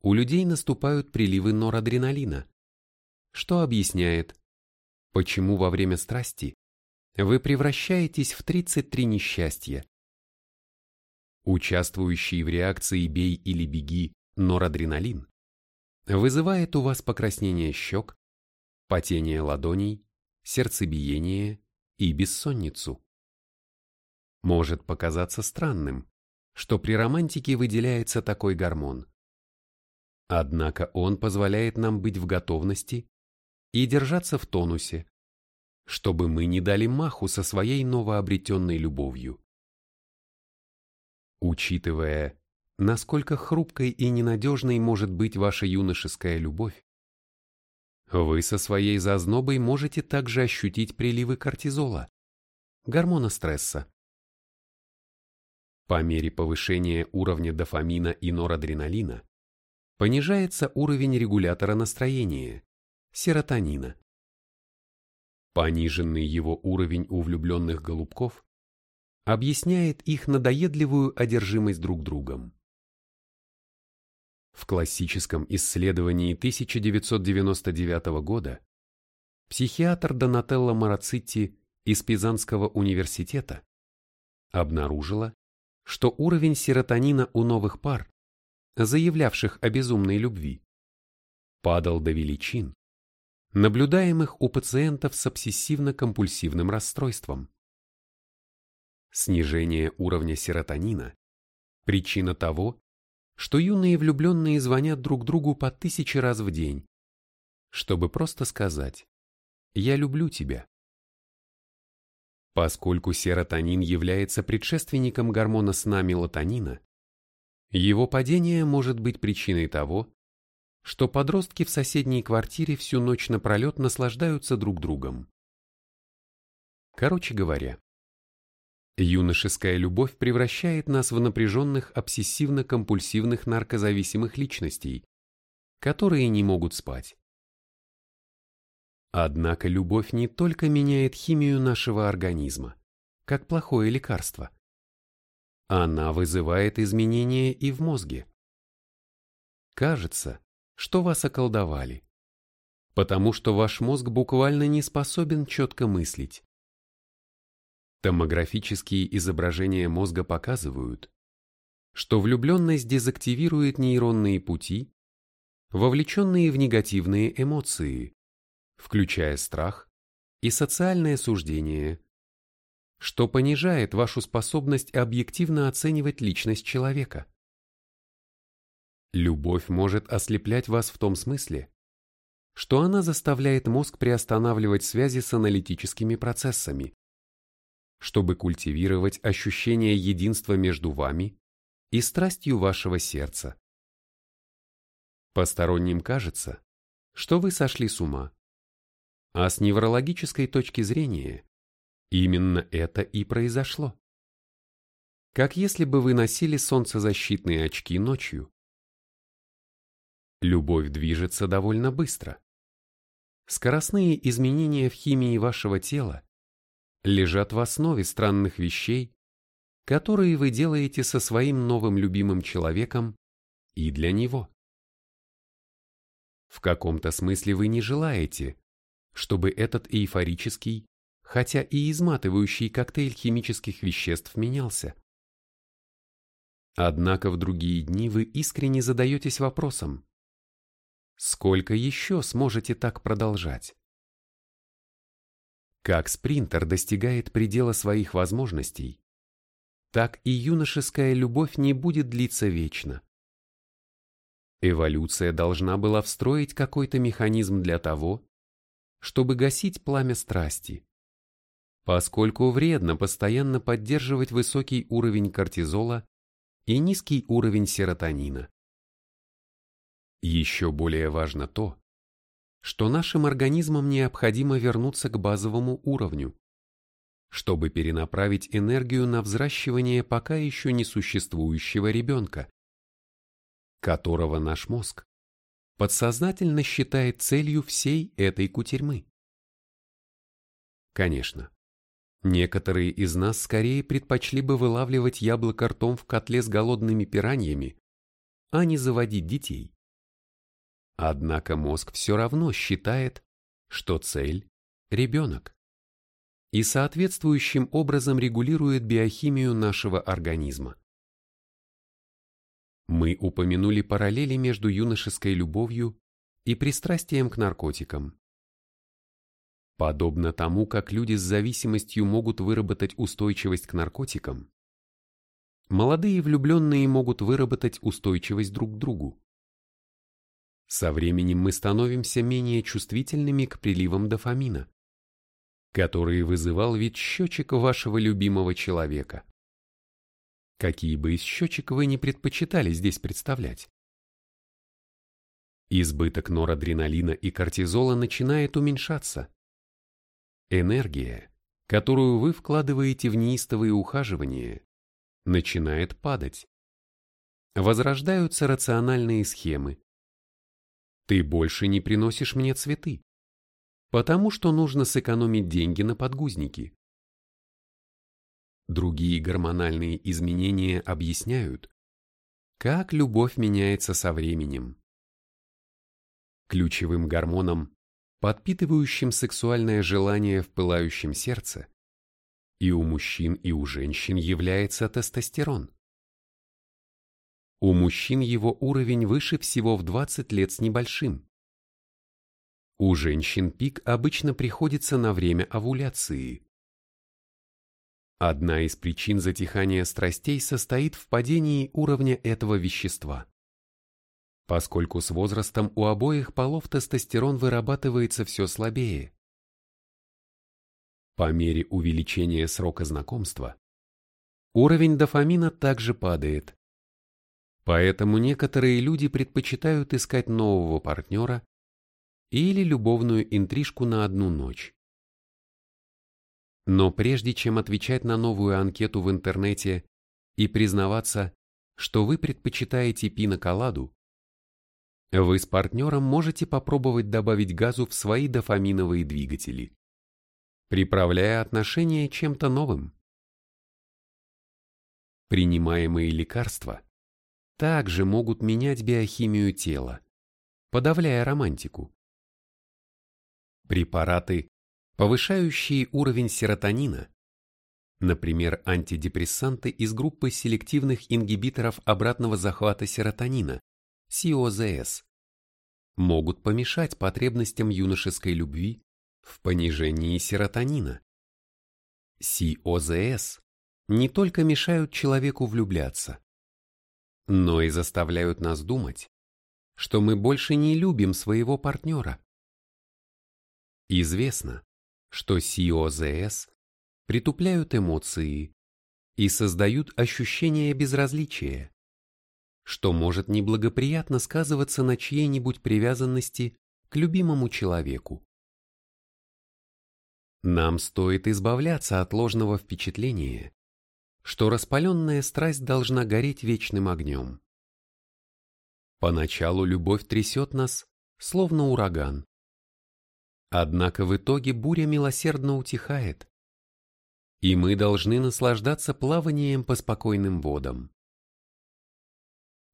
у людей наступают приливы норадреналина, что объясняет, почему во время страсти вы превращаетесь в 33 несчастья. Участвующий в реакции «бей или беги» норадреналин вызывает у вас покраснение щек, потение ладоней, сердцебиение и бессонницу. Может показаться странным, что при романтике выделяется такой гормон. Однако он позволяет нам быть в готовности и держаться в тонусе, чтобы мы не дали маху со своей новообретенной любовью. Учитывая, насколько хрупкой и ненадежной может быть ваша юношеская любовь, вы со своей зазнобой можете также ощутить приливы кортизола, гормона стресса. По мере повышения уровня дофамина и норадреналина понижается уровень регулятора настроения, серотонина. Пониженный его уровень у влюбленных голубков объясняет их надоедливую одержимость друг другом. В классическом исследовании 1999 года психиатр Донателло Марацитти из Пизанского университета обнаружила, что уровень серотонина у новых пар, заявлявших о безумной любви, падал до величин, наблюдаемых у пациентов с обсессивно-компульсивным расстройством. Снижение уровня серотонина – причина того, что юные влюбленные звонят друг другу по тысяче раз в день, чтобы просто сказать «Я люблю тебя». Поскольку серотонин является предшественником гормона сна мелатонина, его падение может быть причиной того, что подростки в соседней квартире всю ночь напролет наслаждаются друг другом. Короче говоря, Юношеская любовь превращает нас в напряженных обсессивно-компульсивных наркозависимых личностей, которые не могут спать. Однако любовь не только меняет химию нашего организма, как плохое лекарство. Она вызывает изменения и в мозге. Кажется, что вас околдовали, потому что ваш мозг буквально не способен четко мыслить. Томографические изображения мозга показывают, что влюбленность дезактивирует нейронные пути, вовлеченные в негативные эмоции, включая страх и социальное суждение, что понижает вашу способность объективно оценивать личность человека. Любовь может ослеплять вас в том смысле, что она заставляет мозг приостанавливать связи с аналитическими процессами, чтобы культивировать ощущение единства между вами и страстью вашего сердца. Посторонним кажется, что вы сошли с ума. А с неврологической точки зрения, именно это и произошло. Как если бы вы носили солнцезащитные очки ночью. Любовь движется довольно быстро. Скоростные изменения в химии вашего тела лежат в основе странных вещей, которые вы делаете со своим новым любимым человеком и для него. В каком-то смысле вы не желаете, чтобы этот эйфорический, хотя и изматывающий коктейль химических веществ менялся. Однако в другие дни вы искренне задаетесь вопросом, сколько еще сможете так продолжать? Как спринтер достигает предела своих возможностей, так и юношеская любовь не будет длиться вечно. Эволюция должна была встроить какой-то механизм для того, чтобы гасить пламя страсти, поскольку вредно постоянно поддерживать высокий уровень кортизола и низкий уровень серотонина. Еще более важно то, что нашим организмам необходимо вернуться к базовому уровню, чтобы перенаправить энергию на взращивание пока еще не существующего ребенка, которого наш мозг подсознательно считает целью всей этой кутерьмы. Конечно, некоторые из нас скорее предпочли бы вылавливать яблоко ртом в котле с голодными пираньями, а не заводить детей. Однако мозг все равно считает, что цель – ребенок, и соответствующим образом регулирует биохимию нашего организма. Мы упомянули параллели между юношеской любовью и пристрастием к наркотикам. Подобно тому, как люди с зависимостью могут выработать устойчивость к наркотикам, молодые влюбленные могут выработать устойчивость друг к другу. Со временем мы становимся менее чувствительными к приливам дофамина, которые вызывал вид счетчик вашего любимого человека. Какие бы из счетчик вы не предпочитали здесь представлять. Избыток норадреналина и кортизола начинает уменьшаться. Энергия, которую вы вкладываете в неистовые ухаживания, начинает падать. Возрождаются рациональные схемы, ты больше не приносишь мне цветы, потому что нужно сэкономить деньги на подгузники. Другие гормональные изменения объясняют, как любовь меняется со временем. Ключевым гормоном, подпитывающим сексуальное желание в пылающем сердце, и у мужчин, и у женщин является тестостерон. У мужчин его уровень выше всего в 20 лет с небольшим. У женщин пик обычно приходится на время овуляции. Одна из причин затихания страстей состоит в падении уровня этого вещества. Поскольку с возрастом у обоих полов тестостерон вырабатывается все слабее. По мере увеличения срока знакомства, уровень дофамина также падает. Поэтому некоторые люди предпочитают искать нового партнера или любовную интрижку на одну ночь. Но прежде чем отвечать на новую анкету в интернете и признаваться, что вы предпочитаете пиноколаду, вы с партнером можете попробовать добавить газу в свои дофаминовые двигатели, приправляя отношения чем-то новым. Принимаемые лекарства также могут менять биохимию тела, подавляя романтику. Препараты, повышающие уровень серотонина, например, антидепрессанты из группы селективных ингибиторов обратного захвата серотонина, СИОЗС, могут помешать потребностям юношеской любви в понижении серотонина. СИОЗС не только мешают человеку влюбляться, но и заставляют нас думать, что мы больше не любим своего партнера. Известно, что СИОЗС притупляют эмоции и создают ощущение безразличия, что может неблагоприятно сказываться на чьей-нибудь привязанности к любимому человеку. Нам стоит избавляться от ложного впечатления, что распаленная страсть должна гореть вечным огнем. Поначалу любовь трясет нас, словно ураган. Однако в итоге буря милосердно утихает, и мы должны наслаждаться плаванием по спокойным водам.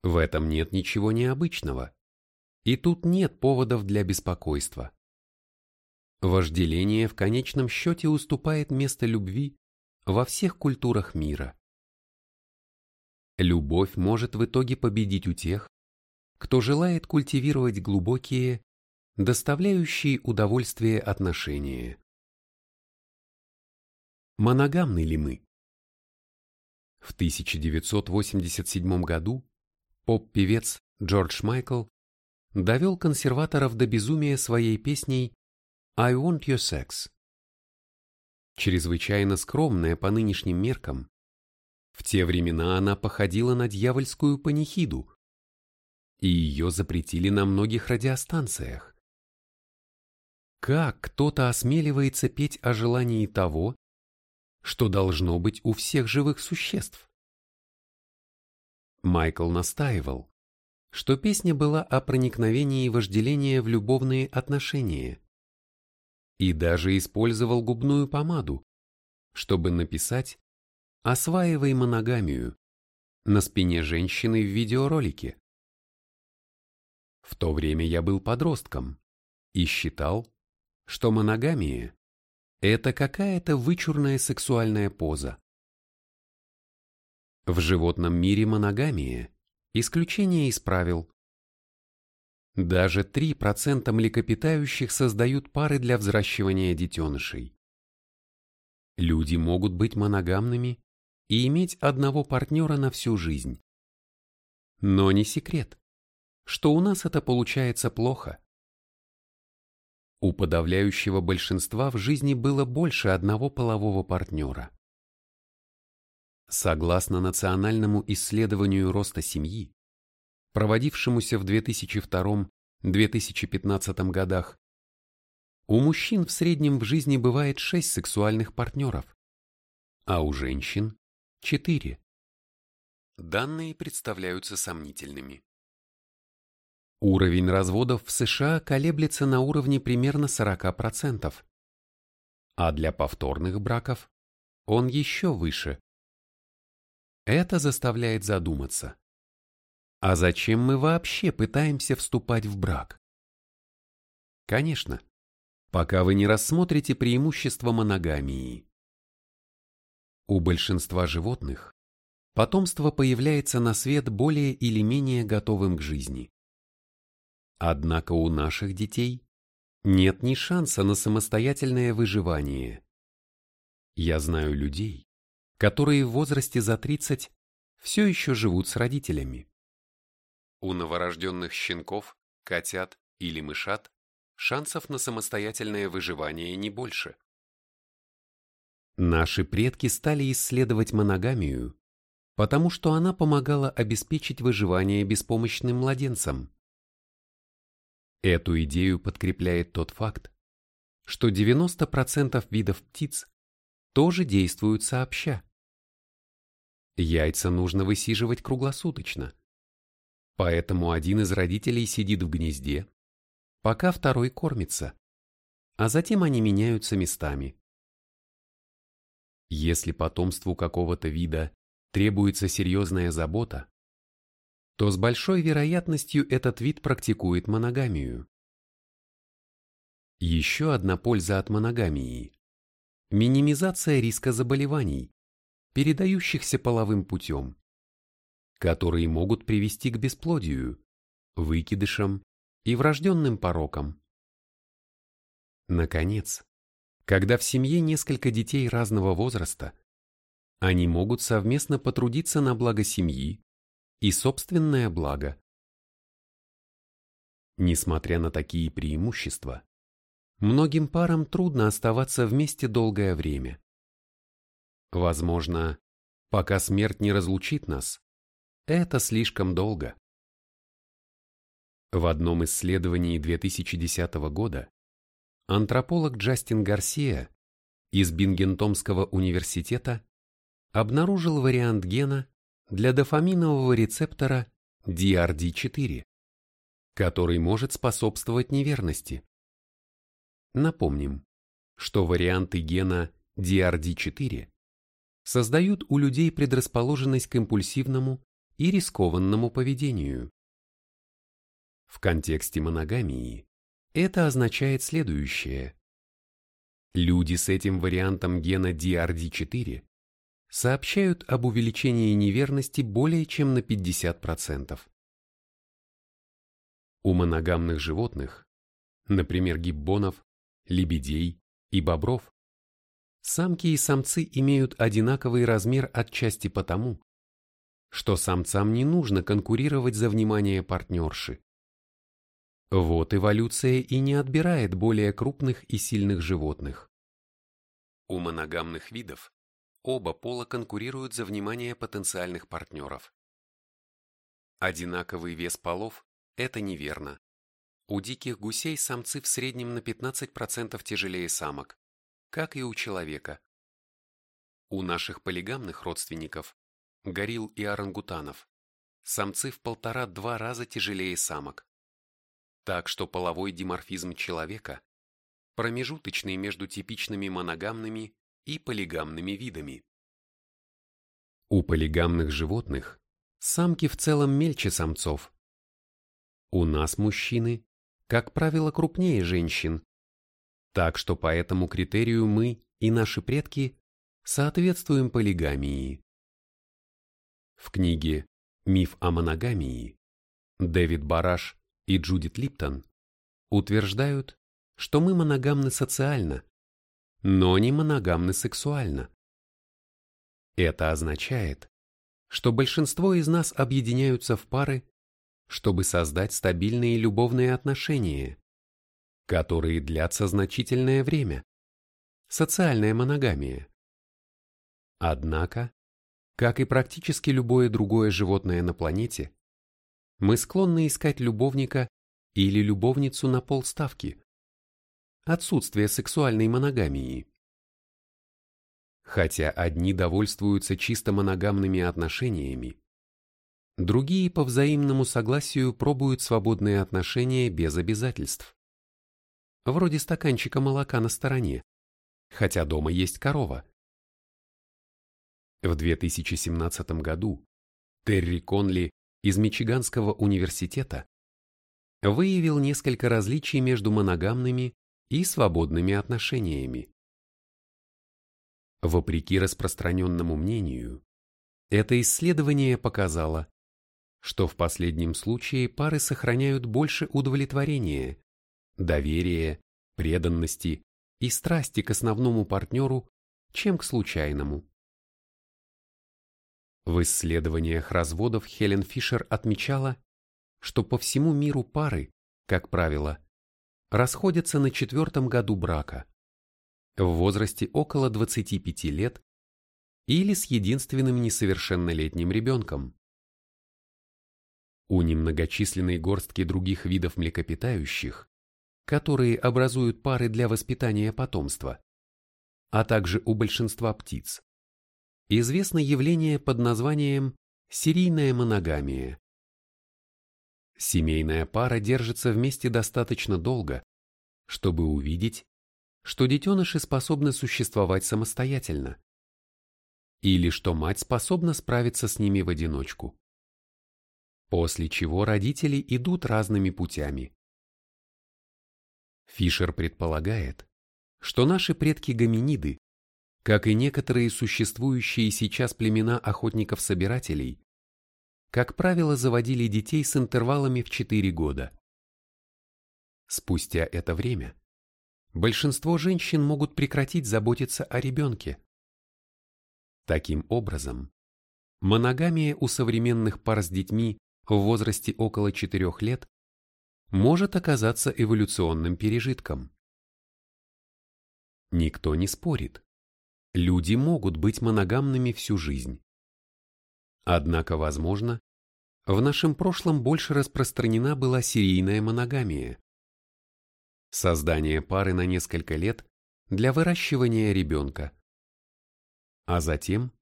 В этом нет ничего необычного, и тут нет поводов для беспокойства. Вожделение в конечном счете уступает место любви во всех культурах мира. Любовь может в итоге победить у тех, кто желает культивировать глубокие, доставляющие удовольствие отношения. Моногамны ли мы? В 1987 году поп-певец Джордж Майкл довел консерваторов до безумия своей песней «I want your sex» чрезвычайно скромная по нынешним меркам. В те времена она походила на дьявольскую панихиду, и ее запретили на многих радиостанциях. Как кто-то осмеливается петь о желании того, что должно быть у всех живых существ? Майкл настаивал, что песня была о проникновении вожделения в любовные отношения. И даже использовал губную помаду, чтобы написать «Осваивай моногамию» на спине женщины в видеоролике. В то время я был подростком и считал, что моногамия – это какая-то вычурная сексуальная поза. В животном мире моногамия – исключение из правил. Даже 3% млекопитающих создают пары для взращивания детенышей. Люди могут быть моногамными и иметь одного партнера на всю жизнь. Но не секрет, что у нас это получается плохо. У подавляющего большинства в жизни было больше одного полового партнера. Согласно национальному исследованию роста семьи, проводившемуся в 2002-2015 годах, у мужчин в среднем в жизни бывает 6 сексуальных партнеров, а у женщин – 4. Данные представляются сомнительными. Уровень разводов в США колеблется на уровне примерно 40%, а для повторных браков он еще выше это заставляет задуматься. А зачем мы вообще пытаемся вступать в брак? Конечно, пока вы не рассмотрите преимущества моногамии. У большинства животных потомство появляется на свет более или менее готовым к жизни. Однако у наших детей нет ни шанса на самостоятельное выживание. Я знаю людей, которые в возрасте за 30 все еще живут с родителями. У новорожденных щенков, котят или мышат шансов на самостоятельное выживание не больше. Наши предки стали исследовать моногамию, потому что она помогала обеспечить выживание беспомощным младенцам. Эту идею подкрепляет тот факт, что 90% видов птиц тоже действуют сообща. Яйца нужно высиживать круглосуточно. Поэтому один из родителей сидит в гнезде, пока второй кормится, а затем они меняются местами. Если потомству какого-то вида требуется серьезная забота, то с большой вероятностью этот вид практикует моногамию. Еще одна польза от моногамии – минимизация риска заболеваний, передающихся половым путем, которые могут привести к бесплодию, выкидышам и врожденным порокам. Наконец, когда в семье несколько детей разного возраста, они могут совместно потрудиться на благо семьи и собственное благо. Несмотря на такие преимущества, многим парам трудно оставаться вместе долгое время. Возможно, пока смерть не разлучит нас, это слишком долго. В одном исследовании 2010 года антрополог Джастин Гарсия из Бингентомского университета обнаружил вариант гена для дофаминового рецептора DRD4, который может способствовать неверности. Напомним, что варианты гена DRD4 создают у людей предрасположенность к импульсивному и рискованному поведению. В контексте моногамии это означает следующее. Люди с этим вариантом гена DRD4 сообщают об увеличении неверности более чем на 50%. У моногамных животных, например, гиббонов, лебедей и бобров, Самки и самцы имеют одинаковый размер отчасти потому, что самцам не нужно конкурировать за внимание партнерши. Вот эволюция и не отбирает более крупных и сильных животных. У моногамных видов оба пола конкурируют за внимание потенциальных партнеров. Одинаковый вес полов – это неверно. У диких гусей самцы в среднем на 15% тяжелее самок, как и у человека. У наших полигамных родственников, горилл и орангутанов, самцы в полтора-два раза тяжелее самок. Так что половой диморфизм человека промежуточный между типичными моногамными и полигамными видами. У полигамных животных самки в целом мельче самцов. У нас мужчины, как правило, крупнее женщин. Так что по этому критерию мы и наши предки соответствуем полигамии. В книге «Миф о моногамии» Дэвид Бараш и Джудит Липтон утверждают, что мы моногамны социально, но не моногамны сексуально. Это означает, что большинство из нас объединяются в пары, чтобы создать стабильные любовные отношения, которые длятся значительное время. Социальная моногамия. Однако, как и практически любое другое животное на планете, мы склонны искать любовника или любовницу на полставки, отсутствие сексуальной моногамии. Хотя одни довольствуются чисто моногамными отношениями, другие по взаимному согласию пробуют свободные отношения без обязательств. Вроде стаканчика молока на стороне, хотя дома есть корова. В 2017 году Терри Конли из Мичиганского университета выявил несколько различий между моногамными и свободными отношениями. Вопреки распространенному мнению, это исследование показало, что в последнем случае пары сохраняют больше удовлетворения, доверия, преданности и страсти к основному партнеру, чем к случайному. В исследованиях разводов Хелен Фишер отмечала, что по всему миру пары, как правило, расходятся на четвертом году брака, в возрасте около 25 лет или с единственным несовершеннолетним ребенком. У немногочисленной горстки других видов млекопитающих, которые образуют пары для воспитания потомства, а также у большинства птиц, известно явление под названием серийная моногамия. Семейная пара держится вместе достаточно долго, чтобы увидеть, что детеныши способны существовать самостоятельно, или что мать способна справиться с ними в одиночку. После чего родители идут разными путями. Фишер предполагает, что наши предки-гоминиды, как и некоторые существующие сейчас племена охотников-собирателей, как правило, заводили детей с интервалами в 4 года. Спустя это время большинство женщин могут прекратить заботиться о ребенке. Таким образом, моногамия у современных пар с детьми в возрасте около 4 лет может оказаться эволюционным пережитком. Никто не спорит. Люди могут быть моногамными всю жизнь. Однако, возможно, в нашем прошлом больше распространена была серийная моногамия. Создание пары на несколько лет для выращивания ребенка. А затем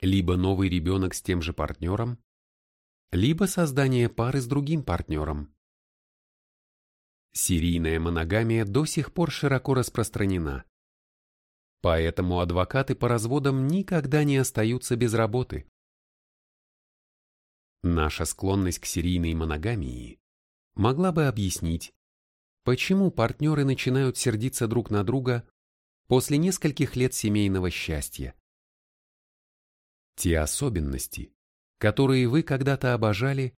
либо новый ребенок с тем же партнером, либо создание пары с другим партнером. Серийная моногамия до сих пор широко распространена. Поэтому адвокаты по разводам никогда не остаются без работы. Наша склонность к серийной моногамии могла бы объяснить, почему партнеры начинают сердиться друг на друга после нескольких лет семейного счастья. Те особенности, которые вы когда-то обожали,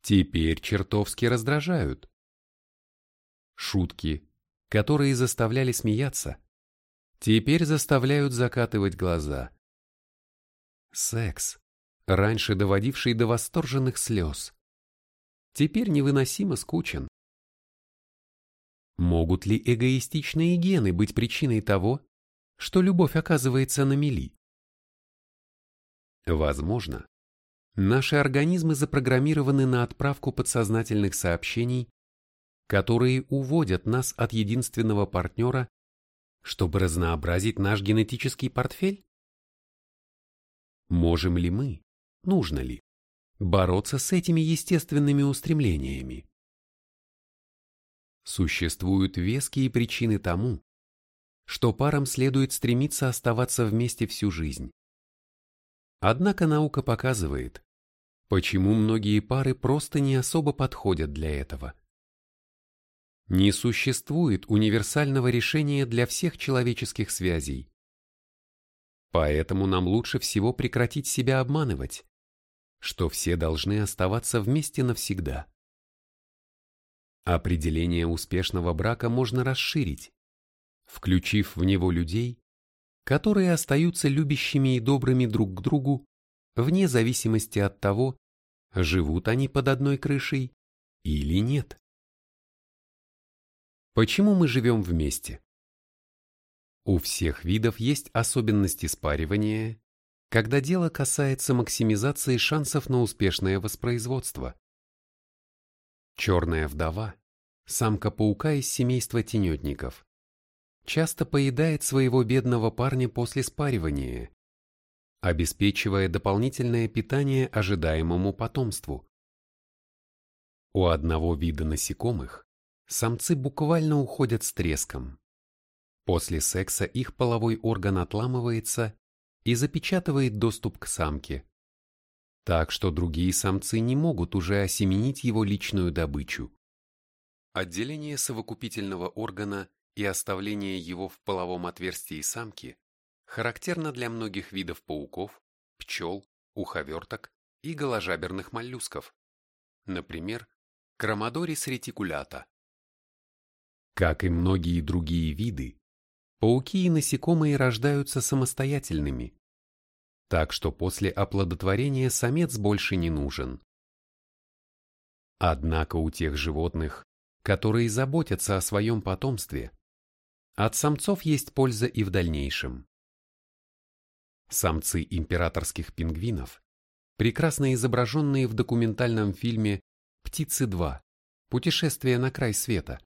теперь чертовски раздражают. Шутки, которые заставляли смеяться, теперь заставляют закатывать глаза. Секс, раньше доводивший до восторженных слез, теперь невыносимо скучен. Могут ли эгоистичные гены быть причиной того, что любовь оказывается на мели? Возможно, наши организмы запрограммированы на отправку подсознательных сообщений, которые уводят нас от единственного партнера, чтобы разнообразить наш генетический портфель? Можем ли мы, нужно ли, бороться с этими естественными устремлениями. Существуют веские причины тому, что парам следует стремиться оставаться вместе всю жизнь. Однако наука показывает, почему многие пары просто не особо подходят для этого. Не существует универсального решения для всех человеческих связей. Поэтому нам лучше всего прекратить себя обманывать, что все должны оставаться вместе навсегда. Определение успешного брака можно расширить, включив в него людей, которые остаются любящими и добрыми друг к другу вне зависимости от того, живут они под одной крышей или нет. Почему мы живем вместе? У всех видов есть особенности спаривания, когда дело касается максимизации шансов на успешное воспроизводство. Черная вдова, самка паука из семейства тенетников, часто поедает своего бедного парня после спаривания, обеспечивая дополнительное питание ожидаемому потомству. У одного вида насекомых самцы буквально уходят с треском. После секса их половой орган отламывается и запечатывает доступ к самке, так что другие самцы не могут уже осеменить его личную добычу. Отделение совокупительного органа и оставление его в половом отверстии самки характерно для многих видов пауков, пчел, уховерток и голожаберных моллюсков, например, Кромодорис ретикулята. Как и многие другие виды, пауки и насекомые рождаются самостоятельными, так что после оплодотворения самец больше не нужен. Однако у тех животных, которые заботятся о своем потомстве, от самцов есть польза и в дальнейшем. Самцы императорских пингвинов, прекрасно изображенные в документальном фильме «Птицы 2. Путешествие на край света»,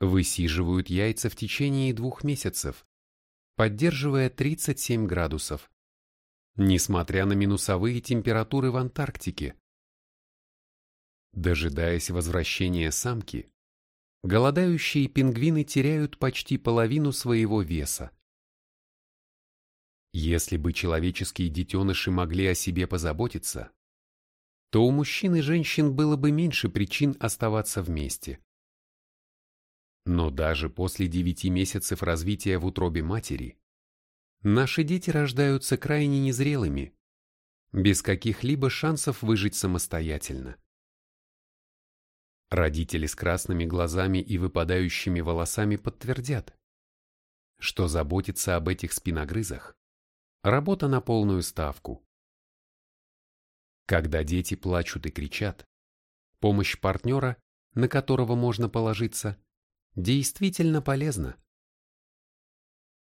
высиживают яйца в течение двух месяцев, поддерживая 37 градусов, несмотря на минусовые температуры в Антарктике. Дожидаясь возвращения самки, голодающие пингвины теряют почти половину своего веса. Если бы человеческие детеныши могли о себе позаботиться, то у мужчин и женщин было бы меньше причин оставаться вместе. Но даже после девяти месяцев развития в утробе матери, наши дети рождаются крайне незрелыми, без каких-либо шансов выжить самостоятельно. Родители с красными глазами и выпадающими волосами подтвердят, что заботиться об этих спиногрызах – работа на полную ставку. Когда дети плачут и кричат, помощь партнера, на которого можно положиться, действительно полезна.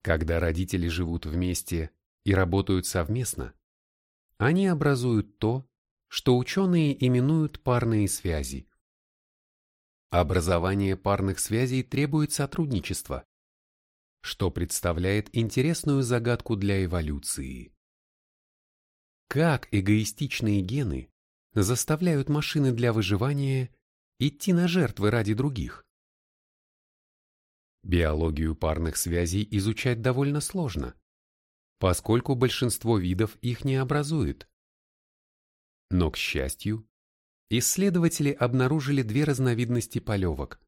Когда родители живут вместе и работают совместно, они образуют то, что ученые именуют парные связи. Образование парных связей требует сотрудничества, что представляет интересную загадку для эволюции. Как эгоистичные гены заставляют машины для выживания идти на жертвы ради других? Биологию парных связей изучать довольно сложно, поскольку большинство видов их не образует. Но, к счастью, исследователи обнаружили две разновидности полевок.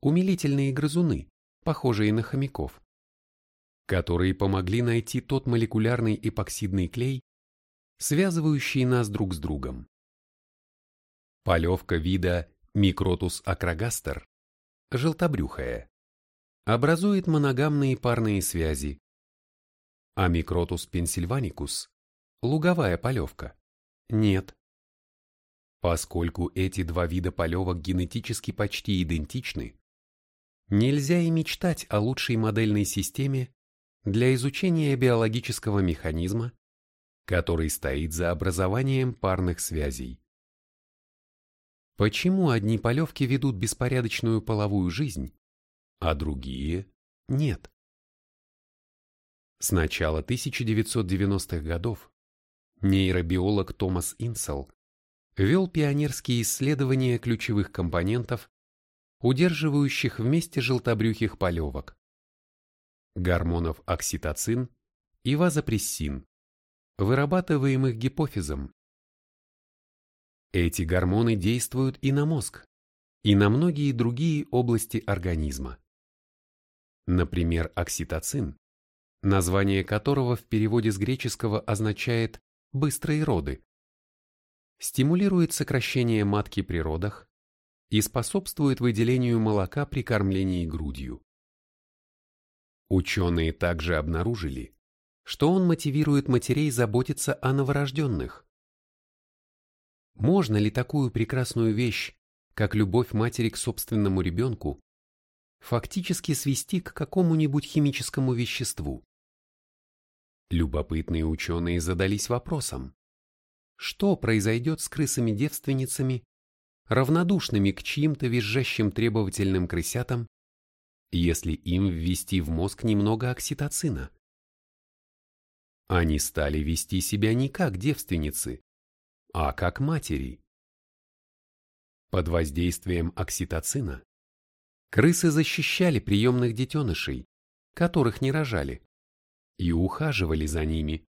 Умилительные грызуны, похожие на хомяков, которые помогли найти тот молекулярный эпоксидный клей, связывающий нас друг с другом. Полевка вида Микротус акрогастер, желтобрюхая, образует моногамные парные связи, а Микротус пенсильваникус, луговая полевка, нет. Поскольку эти два вида полевок генетически почти идентичны, нельзя и мечтать о лучшей модельной системе для изучения биологического механизма, который стоит за образованием парных связей. Почему одни полевки ведут беспорядочную половую жизнь, а другие – нет? С начала 1990-х годов нейробиолог Томас Инсел вел пионерские исследования ключевых компонентов, удерживающих вместе желтобрюхих полевок, гормонов окситоцин и вазопрессин, вырабатываемых гипофизом. Эти гормоны действуют и на мозг, и на многие другие области организма. Например, окситоцин, название которого в переводе с греческого означает «быстрые роды», стимулирует сокращение матки при родах и способствует выделению молока при кормлении грудью. Ученые также обнаружили, что он мотивирует матерей заботиться о новорожденных. Можно ли такую прекрасную вещь, как любовь матери к собственному ребенку, фактически свести к какому-нибудь химическому веществу? Любопытные ученые задались вопросом, что произойдет с крысами-девственницами, равнодушными к чьим-то визжащим требовательным крысятам, если им ввести в мозг немного окситоцина? Они стали вести себя не как девственницы, а как матери. Под воздействием окситоцина крысы защищали приемных детенышей, которых не рожали, и ухаживали за ними.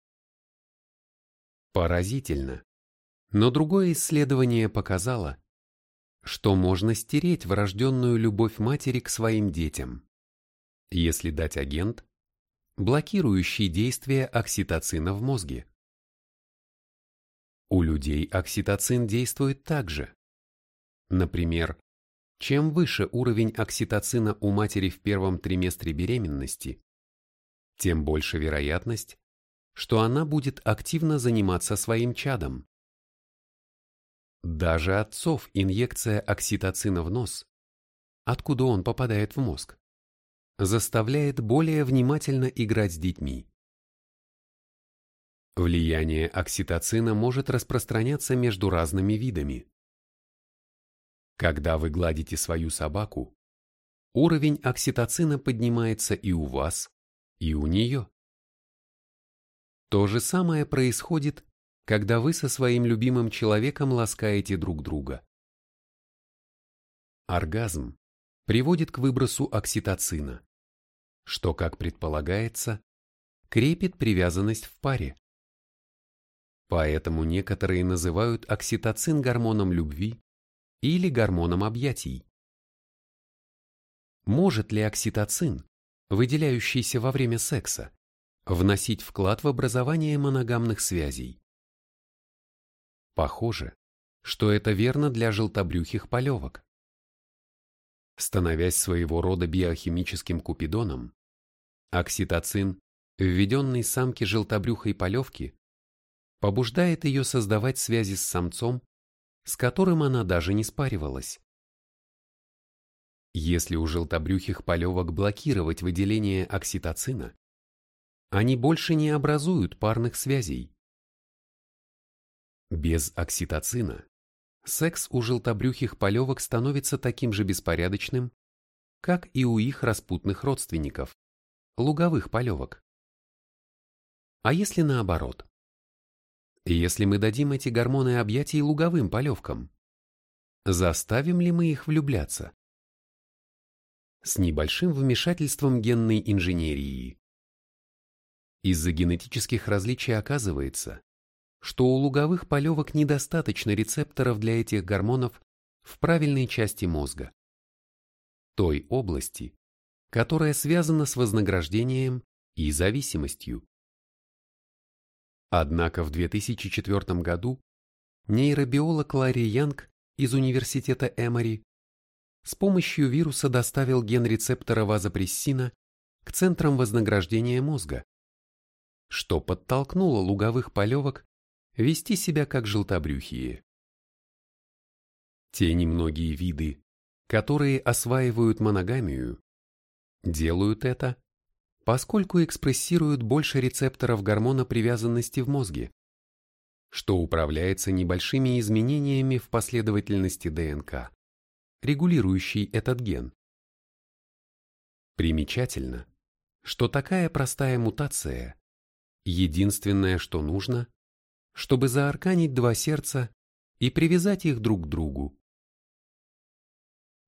Поразительно, но другое исследование показало, что можно стереть врожденную любовь матери к своим детям, если дать агент, блокирующий действие окситоцина в мозге. У людей окситоцин действует так же. Например, чем выше уровень окситоцина у матери в первом триместре беременности, тем больше вероятность, что она будет активно заниматься своим чадом. Даже отцов инъекция окситоцина в нос, откуда он попадает в мозг, заставляет более внимательно играть с детьми. Влияние окситоцина может распространяться между разными видами. Когда вы гладите свою собаку, уровень окситоцина поднимается и у вас, и у нее. То же самое происходит, когда вы со своим любимым человеком ласкаете друг друга. Оргазм приводит к выбросу окситоцина, что, как предполагается, крепит привязанность в паре. Поэтому некоторые называют окситоцин гормоном любви или гормоном объятий. Может ли окситоцин, выделяющийся во время секса, вносить вклад в образование моногамных связей? Похоже, что это верно для желтобрюхих полевок. Становясь своего рода биохимическим купидоном, окситоцин, введенный самке желтобрюхой полевки, побуждает ее создавать связи с самцом, с которым она даже не спаривалась. Если у желтобрюхих полевок блокировать выделение окситоцина, они больше не образуют парных связей. Без окситоцина секс у желтобрюхих полевок становится таким же беспорядочным, как и у их распутных родственников, луговых полевок. А если наоборот? Если мы дадим эти гормоны объятий луговым полевкам, заставим ли мы их влюбляться? С небольшим вмешательством генной инженерии. Из-за генетических различий оказывается, что у луговых полевок недостаточно рецепторов для этих гормонов в правильной части мозга, той области, которая связана с вознаграждением и зависимостью. Однако в 2004 году нейробиолог Ларри Янг из университета Эмори с помощью вируса доставил ген рецептора вазопрессина к центрам вознаграждения мозга, что подтолкнуло луговых полевок вести себя как желтобрюхие. Те немногие виды, которые осваивают моногамию, делают это, поскольку экспрессируют больше рецепторов гормона привязанности в мозге, что управляется небольшими изменениями в последовательности ДНК, регулирующей этот ген. Примечательно, что такая простая мутация – единственное, что нужно, чтобы заарканить два сердца и привязать их друг к другу.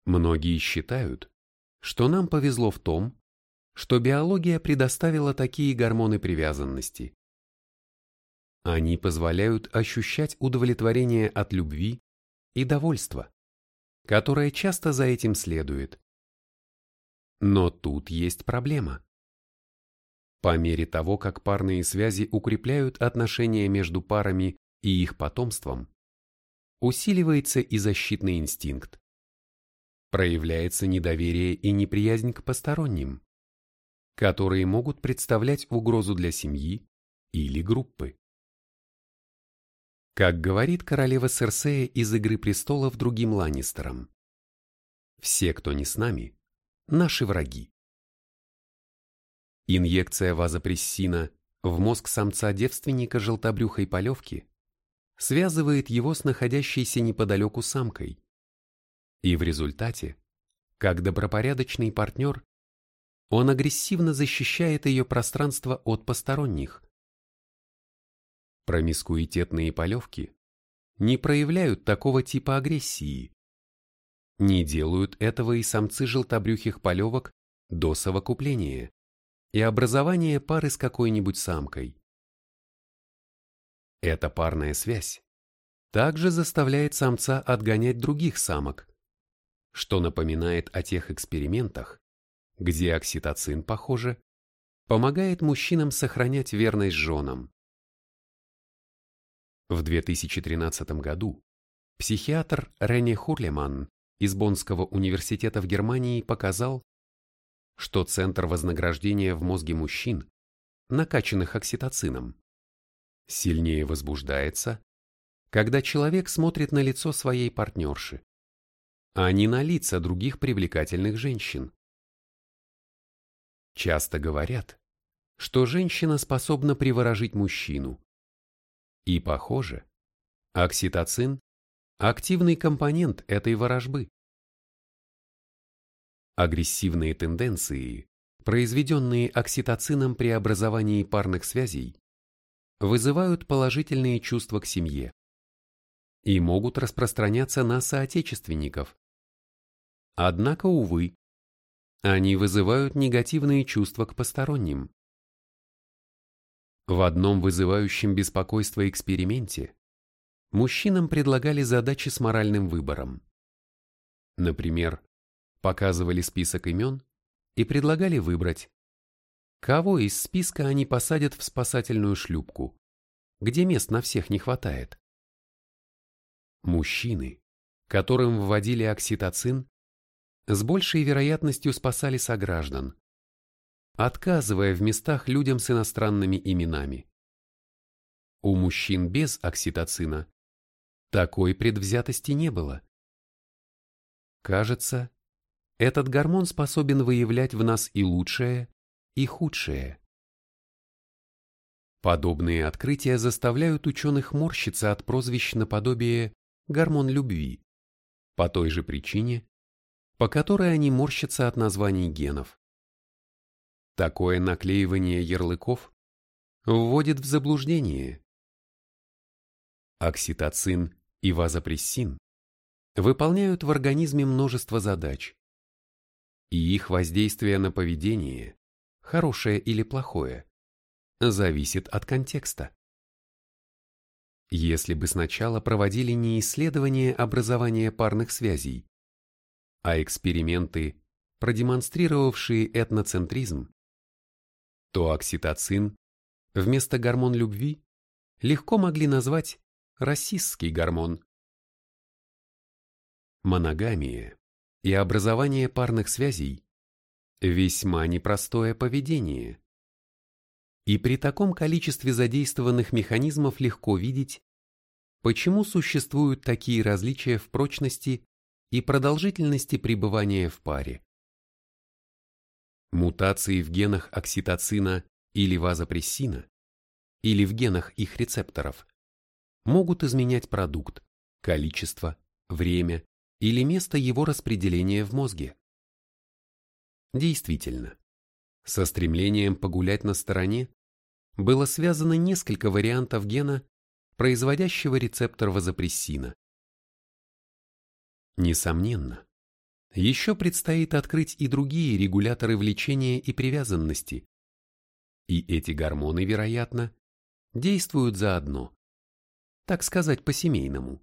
Многие считают, что нам повезло в том, что биология предоставила такие гормоны привязанности. Они позволяют ощущать удовлетворение от любви и довольства, которое часто за этим следует. Но тут есть проблема. По мере того, как парные связи укрепляют отношения между парами и их потомством, усиливается и защитный инстинкт. Проявляется недоверие и неприязнь к посторонним, которые могут представлять угрозу для семьи или группы. Как говорит королева Серсея из «Игры престолов» другим Ланнистерам, «Все, кто не с нами, наши враги». Инъекция вазопрессина в мозг самца-девственника желтобрюхой полевки связывает его с находящейся неподалеку самкой. И в результате, как добропорядочный партнер, он агрессивно защищает ее пространство от посторонних. Промискуитетные полевки не проявляют такого типа агрессии. Не делают этого и самцы желтобрюхих полевок до совокупления и образование пары с какой-нибудь самкой. Эта парная связь также заставляет самца отгонять других самок, что напоминает о тех экспериментах, где окситоцин, похоже, помогает мужчинам сохранять верность женам. В 2013 году психиатр Рене Хурлеман из Боннского университета в Германии показал, что центр вознаграждения в мозге мужчин, накачанных окситоцином, сильнее возбуждается, когда человек смотрит на лицо своей партнерши, а не на лица других привлекательных женщин. Часто говорят, что женщина способна приворожить мужчину. И похоже, окситоцин – активный компонент этой ворожбы. Агрессивные тенденции, произведенные окситоцином при образовании парных связей, вызывают положительные чувства к семье и могут распространяться на соотечественников. Однако, увы, они вызывают негативные чувства к посторонним. В одном вызывающем беспокойство эксперименте мужчинам предлагали задачи с моральным выбором. Например, показывали список имен и предлагали выбрать, кого из списка они посадят в спасательную шлюпку, где мест на всех не хватает. Мужчины, которым вводили окситоцин, с большей вероятностью спасали сограждан, отказывая в местах людям с иностранными именами. У мужчин без окситоцина такой предвзятости не было. Кажется, этот гормон способен выявлять в нас и лучшее, и худшее. Подобные открытия заставляют ученых морщиться от прозвищ наподобие «гормон любви», по той же причине, по которой они морщатся от названий генов. Такое наклеивание ярлыков вводит в заблуждение. Окситоцин и вазопрессин выполняют в организме множество задач, и их воздействие на поведение, хорошее или плохое, зависит от контекста. Если бы сначала проводили не исследование образования парных связей, а эксперименты, продемонстрировавшие этноцентризм, то окситоцин вместо гормон любви легко могли назвать расистский гормон. Моногамия и образование парных связей – весьма непростое поведение. И при таком количестве задействованных механизмов легко видеть, почему существуют такие различия в прочности и продолжительности пребывания в паре. Мутации в генах окситоцина или вазопрессина или в генах их рецепторов могут изменять продукт, количество, время или место его распределения в мозге. Действительно, со стремлением погулять на стороне было связано несколько вариантов гена, производящего рецептор вазопрессина. Несомненно, еще предстоит открыть и другие регуляторы влечения и привязанности. И эти гормоны, вероятно, действуют заодно, так сказать, по-семейному.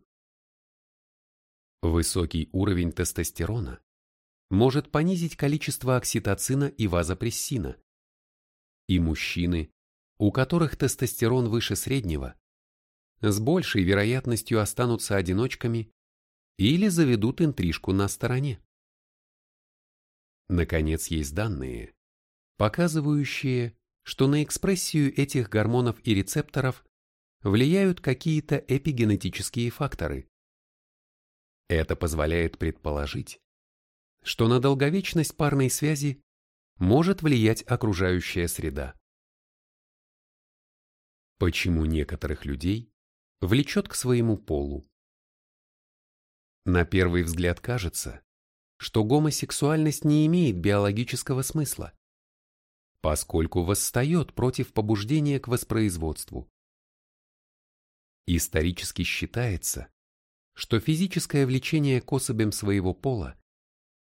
Высокий уровень тестостерона может понизить количество окситоцина и вазопрессина. И мужчины, у которых тестостерон выше среднего, с большей вероятностью останутся одиночками или заведут интрижку на стороне. Наконец, есть данные, показывающие, что на экспрессию этих гормонов и рецепторов влияют какие-то эпигенетические факторы. Это позволяет предположить, что на долговечность парной связи может влиять окружающая среда. Почему некоторых людей влечет к своему полу? На первый взгляд кажется, что гомосексуальность не имеет биологического смысла, поскольку восстает против побуждения к воспроизводству. Исторически считается, что физическое влечение к особям своего пола,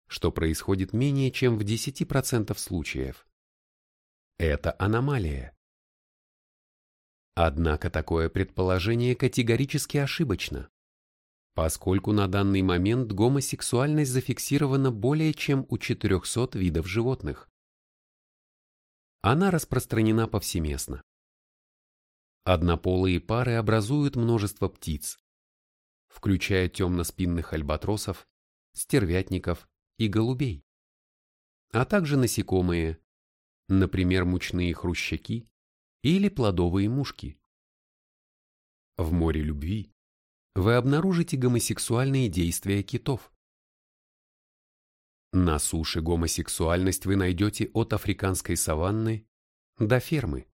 что происходит менее чем в 10% случаев, это аномалия. Однако такое предположение категорически ошибочно, поскольку на данный момент гомосексуальность зафиксирована более чем у 400 видов животных. Она распространена повсеместно. Однополые пары образуют множество птиц, включая темноспинных альбатросов, стервятников и голубей, а также насекомые, например, мучные хрущаки или плодовые мушки. В море любви вы обнаружите гомосексуальные действия китов. На суше гомосексуальность вы найдете от африканской саванны до фермы.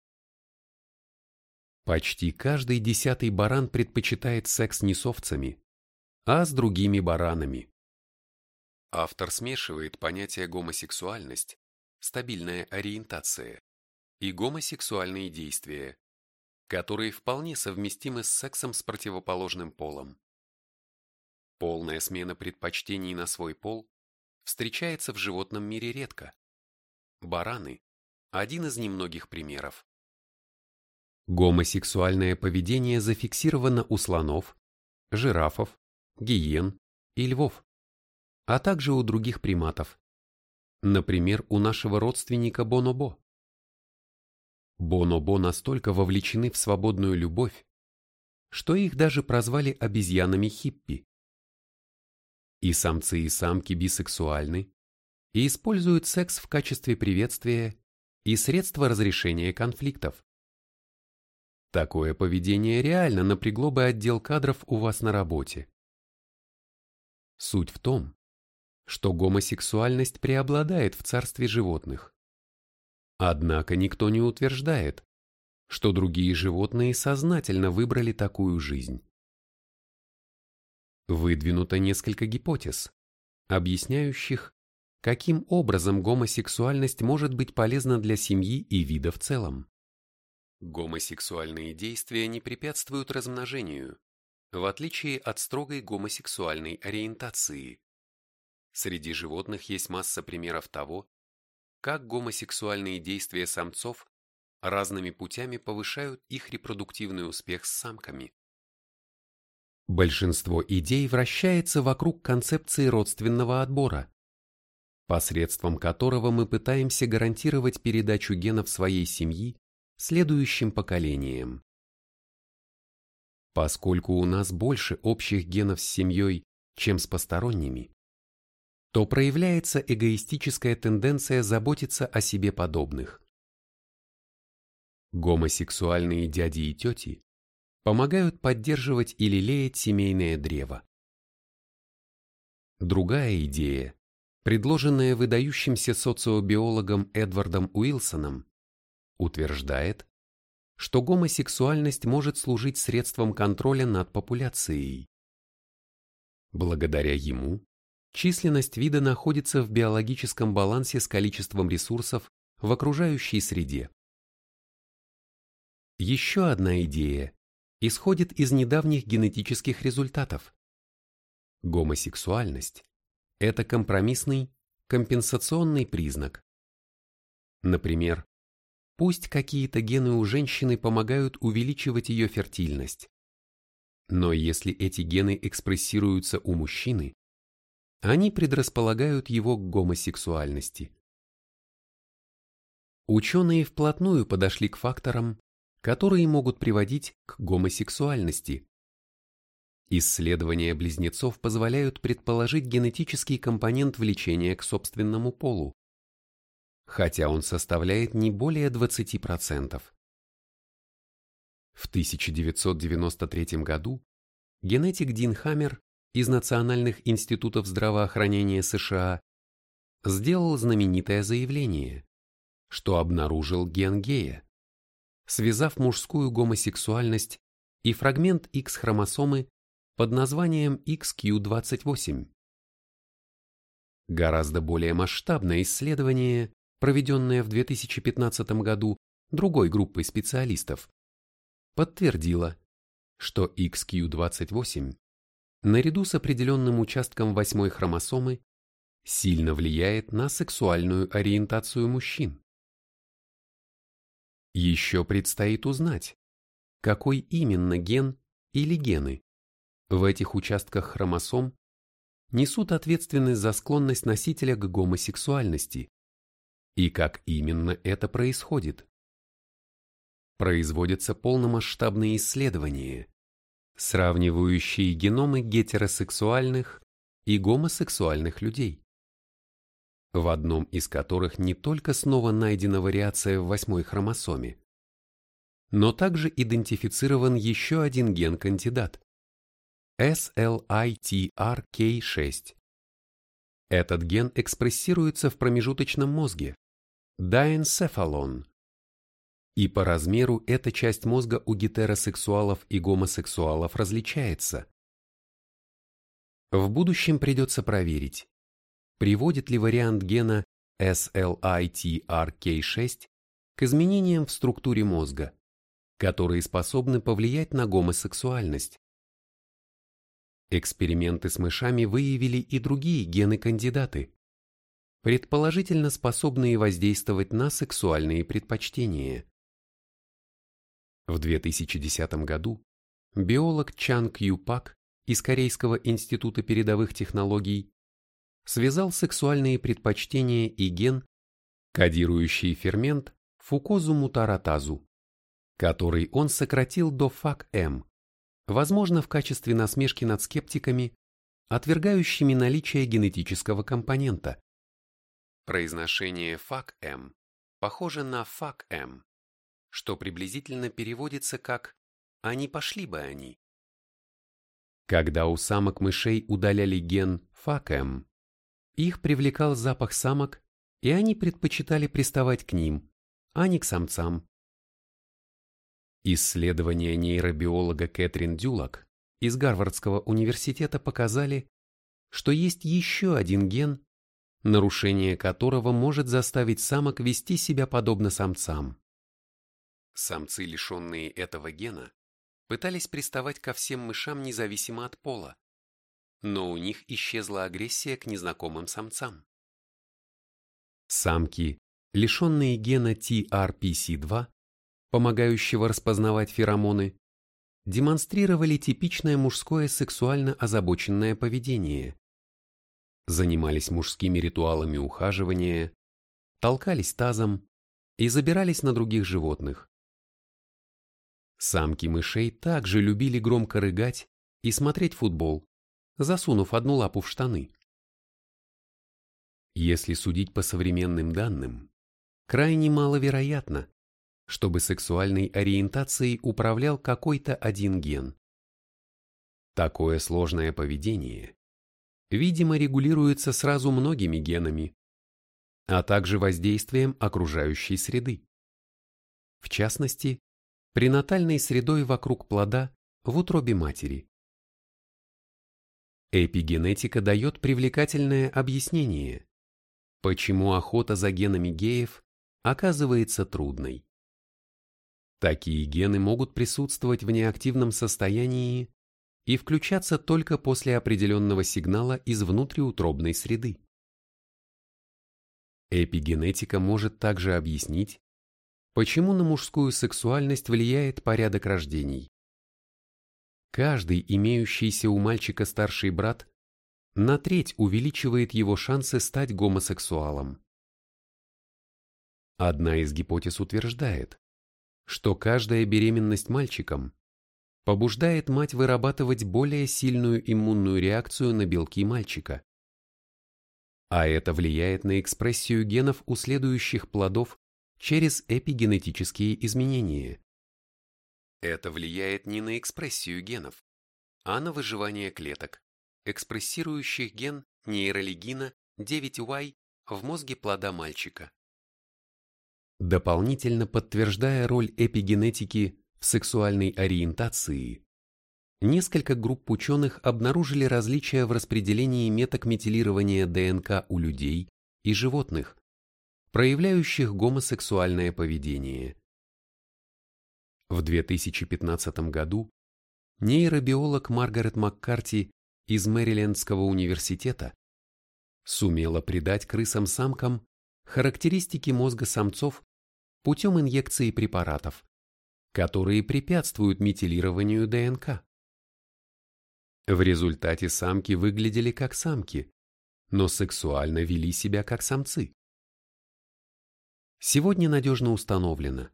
Почти каждый десятый баран предпочитает секс не с овцами, а с другими баранами. Автор смешивает понятие гомосексуальность, стабильная ориентация, и гомосексуальные действия, которые вполне совместимы с сексом с противоположным полом. Полная смена предпочтений на свой пол встречается в животном мире редко. Бараны – один из немногих примеров. Гомосексуальное поведение зафиксировано у слонов, жирафов, гиен и львов, а также у других приматов, например, у нашего родственника бонобо. Бонобо настолько вовлечены в свободную любовь, что их даже прозвали обезьянами хиппи. И самцы и самки бисексуальны и используют секс в качестве приветствия и средства разрешения конфликтов. Такое поведение реально напрягло бы отдел кадров у вас на работе. Суть в том, что гомосексуальность преобладает в царстве животных. Однако никто не утверждает, что другие животные сознательно выбрали такую жизнь. Выдвинуто несколько гипотез, объясняющих, каким образом гомосексуальность может быть полезна для семьи и вида в целом. Гомосексуальные действия не препятствуют размножению, в отличие от строгой гомосексуальной ориентации. Среди животных есть масса примеров того, как гомосексуальные действия самцов разными путями повышают их репродуктивный успех с самками. Большинство идей вращается вокруг концепции родственного отбора, посредством которого мы пытаемся гарантировать передачу генов своей семьи следующим поколениям. Поскольку у нас больше общих генов с семьей, чем с посторонними, то проявляется эгоистическая тенденция заботиться о себе подобных. Гомосексуальные дяди и тети помогают поддерживать и лелеять семейное древо. Другая идея, предложенная выдающимся социобиологом Эдвардом Уилсоном, утверждает, что гомосексуальность может служить средством контроля над популяцией. Благодаря ему численность вида находится в биологическом балансе с количеством ресурсов в окружающей среде. Еще одна идея, исходит из недавних генетических результатов. Гомосексуальность – это компромиссный, компенсационный признак. Например, пусть какие-то гены у женщины помогают увеличивать ее фертильность, но если эти гены экспрессируются у мужчины, они предрасполагают его к гомосексуальности. Ученые вплотную подошли к факторам, которые могут приводить к гомосексуальности. Исследования близнецов позволяют предположить генетический компонент влечения к собственному полу, хотя он составляет не более 20%. В 1993 году генетик Дин Хаммер из Национальных институтов здравоохранения США сделал знаменитое заявление, что обнаружил ген гея, связав мужскую гомосексуальность и фрагмент X-хромосомы под названием XQ28. Гораздо более масштабное исследование, проведенное в 2015 году другой группой специалистов, подтвердило, что XQ28 наряду с определенным участком восьмой хромосомы сильно влияет на сексуальную ориентацию мужчин. Еще предстоит узнать, какой именно ген или гены в этих участках хромосом несут ответственность за склонность носителя к гомосексуальности и как именно это происходит. Производятся полномасштабные исследования, сравнивающие геномы гетеросексуальных и гомосексуальных людей, в одном из которых не только снова найдена вариация в восьмой хромосоме, но также идентифицирован еще один ген-кандидат – SLITRK6. Этот ген экспрессируется в промежуточном мозге – дайенцефалон, и по размеру эта часть мозга у гетеросексуалов и гомосексуалов различается. В будущем придется проверить, приводит ли вариант гена SLITRK6 к изменениям в структуре мозга, которые способны повлиять на гомосексуальность. Эксперименты с мышами выявили и другие гены-кандидаты, предположительно способные воздействовать на сексуальные предпочтения. В 2010 году биолог Чан Кью Пак из Корейского института передовых технологий связал сексуальные предпочтения и ген, кодирующий фермент фукозу-мутаратазу, который он сократил до ФАК-М, возможно в качестве насмешки над скептиками, отвергающими наличие генетического компонента. Произношение ФАК-М похоже на ФАК-М, что приблизительно переводится как «а не пошли бы они». Когда у самок мышей удаляли ген ФАК-М, их привлекал запах самок, и они предпочитали приставать к ним, а не к самцам. Исследования нейробиолога Кэтрин Дюлак из Гарвардского университета показали, что есть еще один ген, нарушение которого может заставить самок вести себя подобно самцам. Самцы, лишенные этого гена, пытались приставать ко всем мышам независимо от пола, но у них исчезла агрессия к незнакомым самцам. Самки, лишенные гена TRPC2, помогающего распознавать феромоны, демонстрировали типичное мужское сексуально озабоченное поведение. Занимались мужскими ритуалами ухаживания, толкались тазом и забирались на других животных. Самки мышей также любили громко рыгать и смотреть футбол, засунув одну лапу в штаны. Если судить по современным данным, крайне маловероятно, чтобы сексуальной ориентацией управлял какой-то один ген. Такое сложное поведение, видимо, регулируется сразу многими генами, а также воздействием окружающей среды. В частности, пренатальной средой вокруг плода в утробе матери. Эпигенетика дает привлекательное объяснение, почему охота за генами геев оказывается трудной. Такие гены могут присутствовать в неактивном состоянии и включаться только после определенного сигнала из внутриутробной среды. Эпигенетика может также объяснить, почему на мужскую сексуальность влияет порядок рождений. Каждый имеющийся у мальчика старший брат на треть увеличивает его шансы стать гомосексуалом. Одна из гипотез утверждает, что каждая беременность мальчиком побуждает мать вырабатывать более сильную иммунную реакцию на белки мальчика. А это влияет на экспрессию генов у следующих плодов через эпигенетические изменения. Это влияет не на экспрессию генов, а на выживание клеток, экспрессирующих ген нейролигина 9Y в мозге плода мальчика. Дополнительно подтверждая роль эпигенетики в сексуальной ориентации, несколько групп ученых обнаружили различия в распределении меток метилирования ДНК у людей и животных, проявляющих гомосексуальное поведение. В 2015 году нейробиолог Маргарет Маккарти из Мэрилендского университета сумела придать крысам-самкам характеристики мозга самцов путем инъекции препаратов, которые препятствуют метилированию ДНК. В результате самки выглядели как самки, но сексуально вели себя как самцы. Сегодня надежно установлено,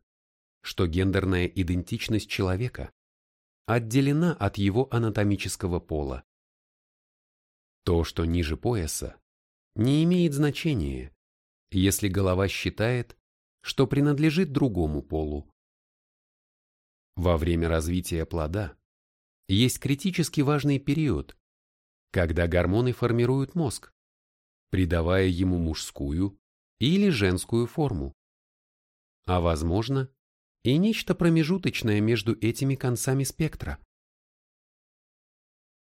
что гендерная идентичность человека отделена от его анатомического пола. То, что ниже пояса, не имеет значения, если голова считает, что принадлежит другому полу. Во время развития плода есть критически важный период, когда гормоны формируют мозг, придавая ему мужскую или женскую форму. А возможно, и нечто промежуточное между этими концами спектра.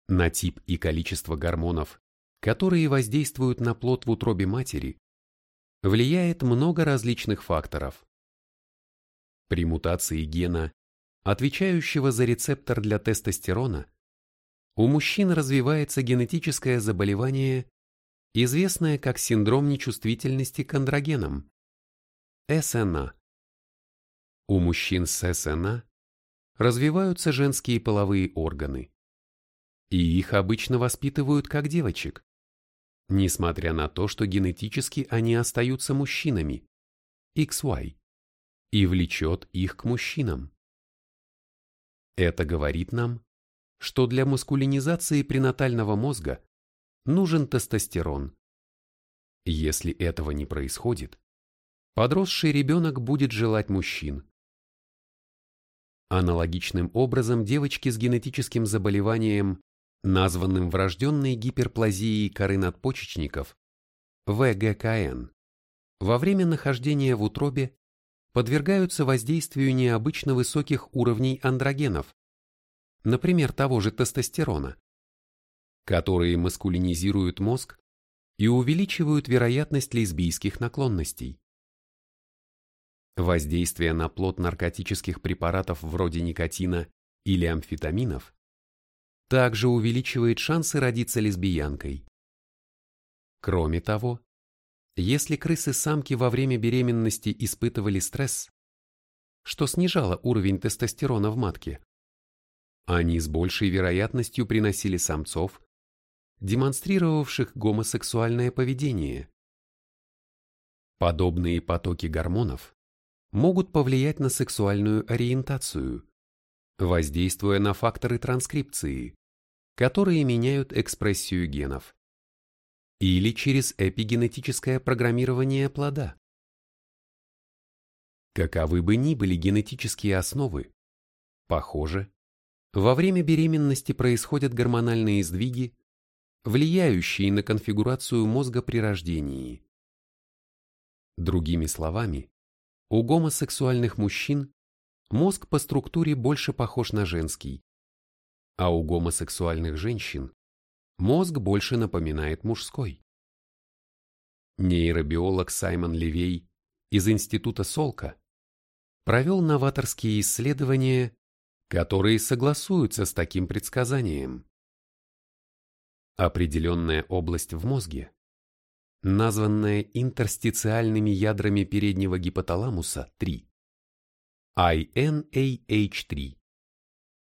На тип и количество гормонов, которые воздействуют на плод в утробе матери, влияет много различных факторов. При мутации гена, отвечающего за рецептор для тестостерона, у мужчин развивается генетическое заболевание, известное как синдром нечувствительности к андрогенам – СНА. У мужчин с СНА развиваются женские половые органы, и их обычно воспитывают как девочек несмотря на то, что генетически они остаются мужчинами, XY, и влечет их к мужчинам. Это говорит нам, что для маскулинизации пренатального мозга нужен тестостерон. Если этого не происходит, подросший ребенок будет желать мужчин. Аналогичным образом девочки с генетическим заболеванием названным врожденной гиперплазией коры надпочечников, ВГКН, во время нахождения в утробе подвергаются воздействию необычно высоких уровней андрогенов, например, того же тестостерона, которые маскулинизируют мозг и увеличивают вероятность лесбийских наклонностей. Воздействие на плод наркотических препаратов вроде никотина или амфетаминов также увеличивает шансы родиться лесбиянкой. Кроме того, если крысы-самки во время беременности испытывали стресс, что снижало уровень тестостерона в матке, они с большей вероятностью приносили самцов, демонстрировавших гомосексуальное поведение. Подобные потоки гормонов могут повлиять на сексуальную ориентацию, воздействуя на факторы транскрипции, которые меняют экспрессию генов, или через эпигенетическое программирование плода. Каковы бы ни были генетические основы, похоже, во время беременности происходят гормональные сдвиги, влияющие на конфигурацию мозга при рождении. Другими словами, у гомосексуальных мужчин мозг по структуре больше похож на женский, а у гомосексуальных женщин мозг больше напоминает мужской. Нейробиолог Саймон Левей из Института Солка провел новаторские исследования, которые согласуются с таким предсказанием. Определенная область в мозге, названная интерстициальными ядрами переднего гипоталамуса 3, INAH3,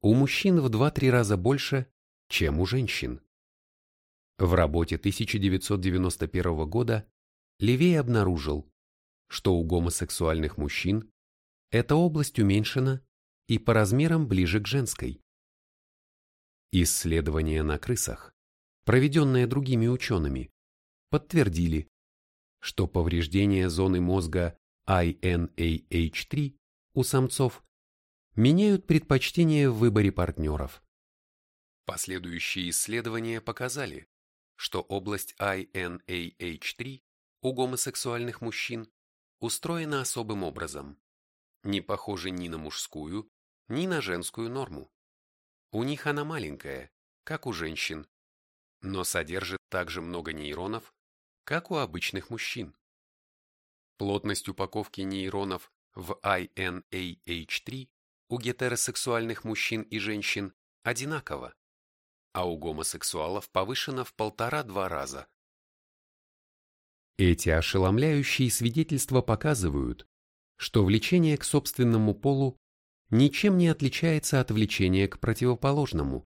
у мужчин в 2-3 раза больше, чем у женщин. В работе 1991 года Левей обнаружил, что у гомосексуальных мужчин эта область уменьшена и по размерам ближе к женской. Исследования на крысах, проведенные другими учеными, подтвердили, что повреждение зоны мозга INAH3 у самцов меняют предпочтения в выборе партнеров. Последующие исследования показали, что область INAH3 у гомосексуальных мужчин устроена особым образом, не похожа ни на мужскую, ни на женскую норму. У них она маленькая, как у женщин, но содержит также много нейронов, как у обычных мужчин. Плотность упаковки нейронов в INAH3 у гетеросексуальных мужчин и женщин одинаково, а у гомосексуалов повышено в полтора-два раза. Эти ошеломляющие свидетельства показывают, что влечение к собственному полу ничем не отличается от влечения к противоположному.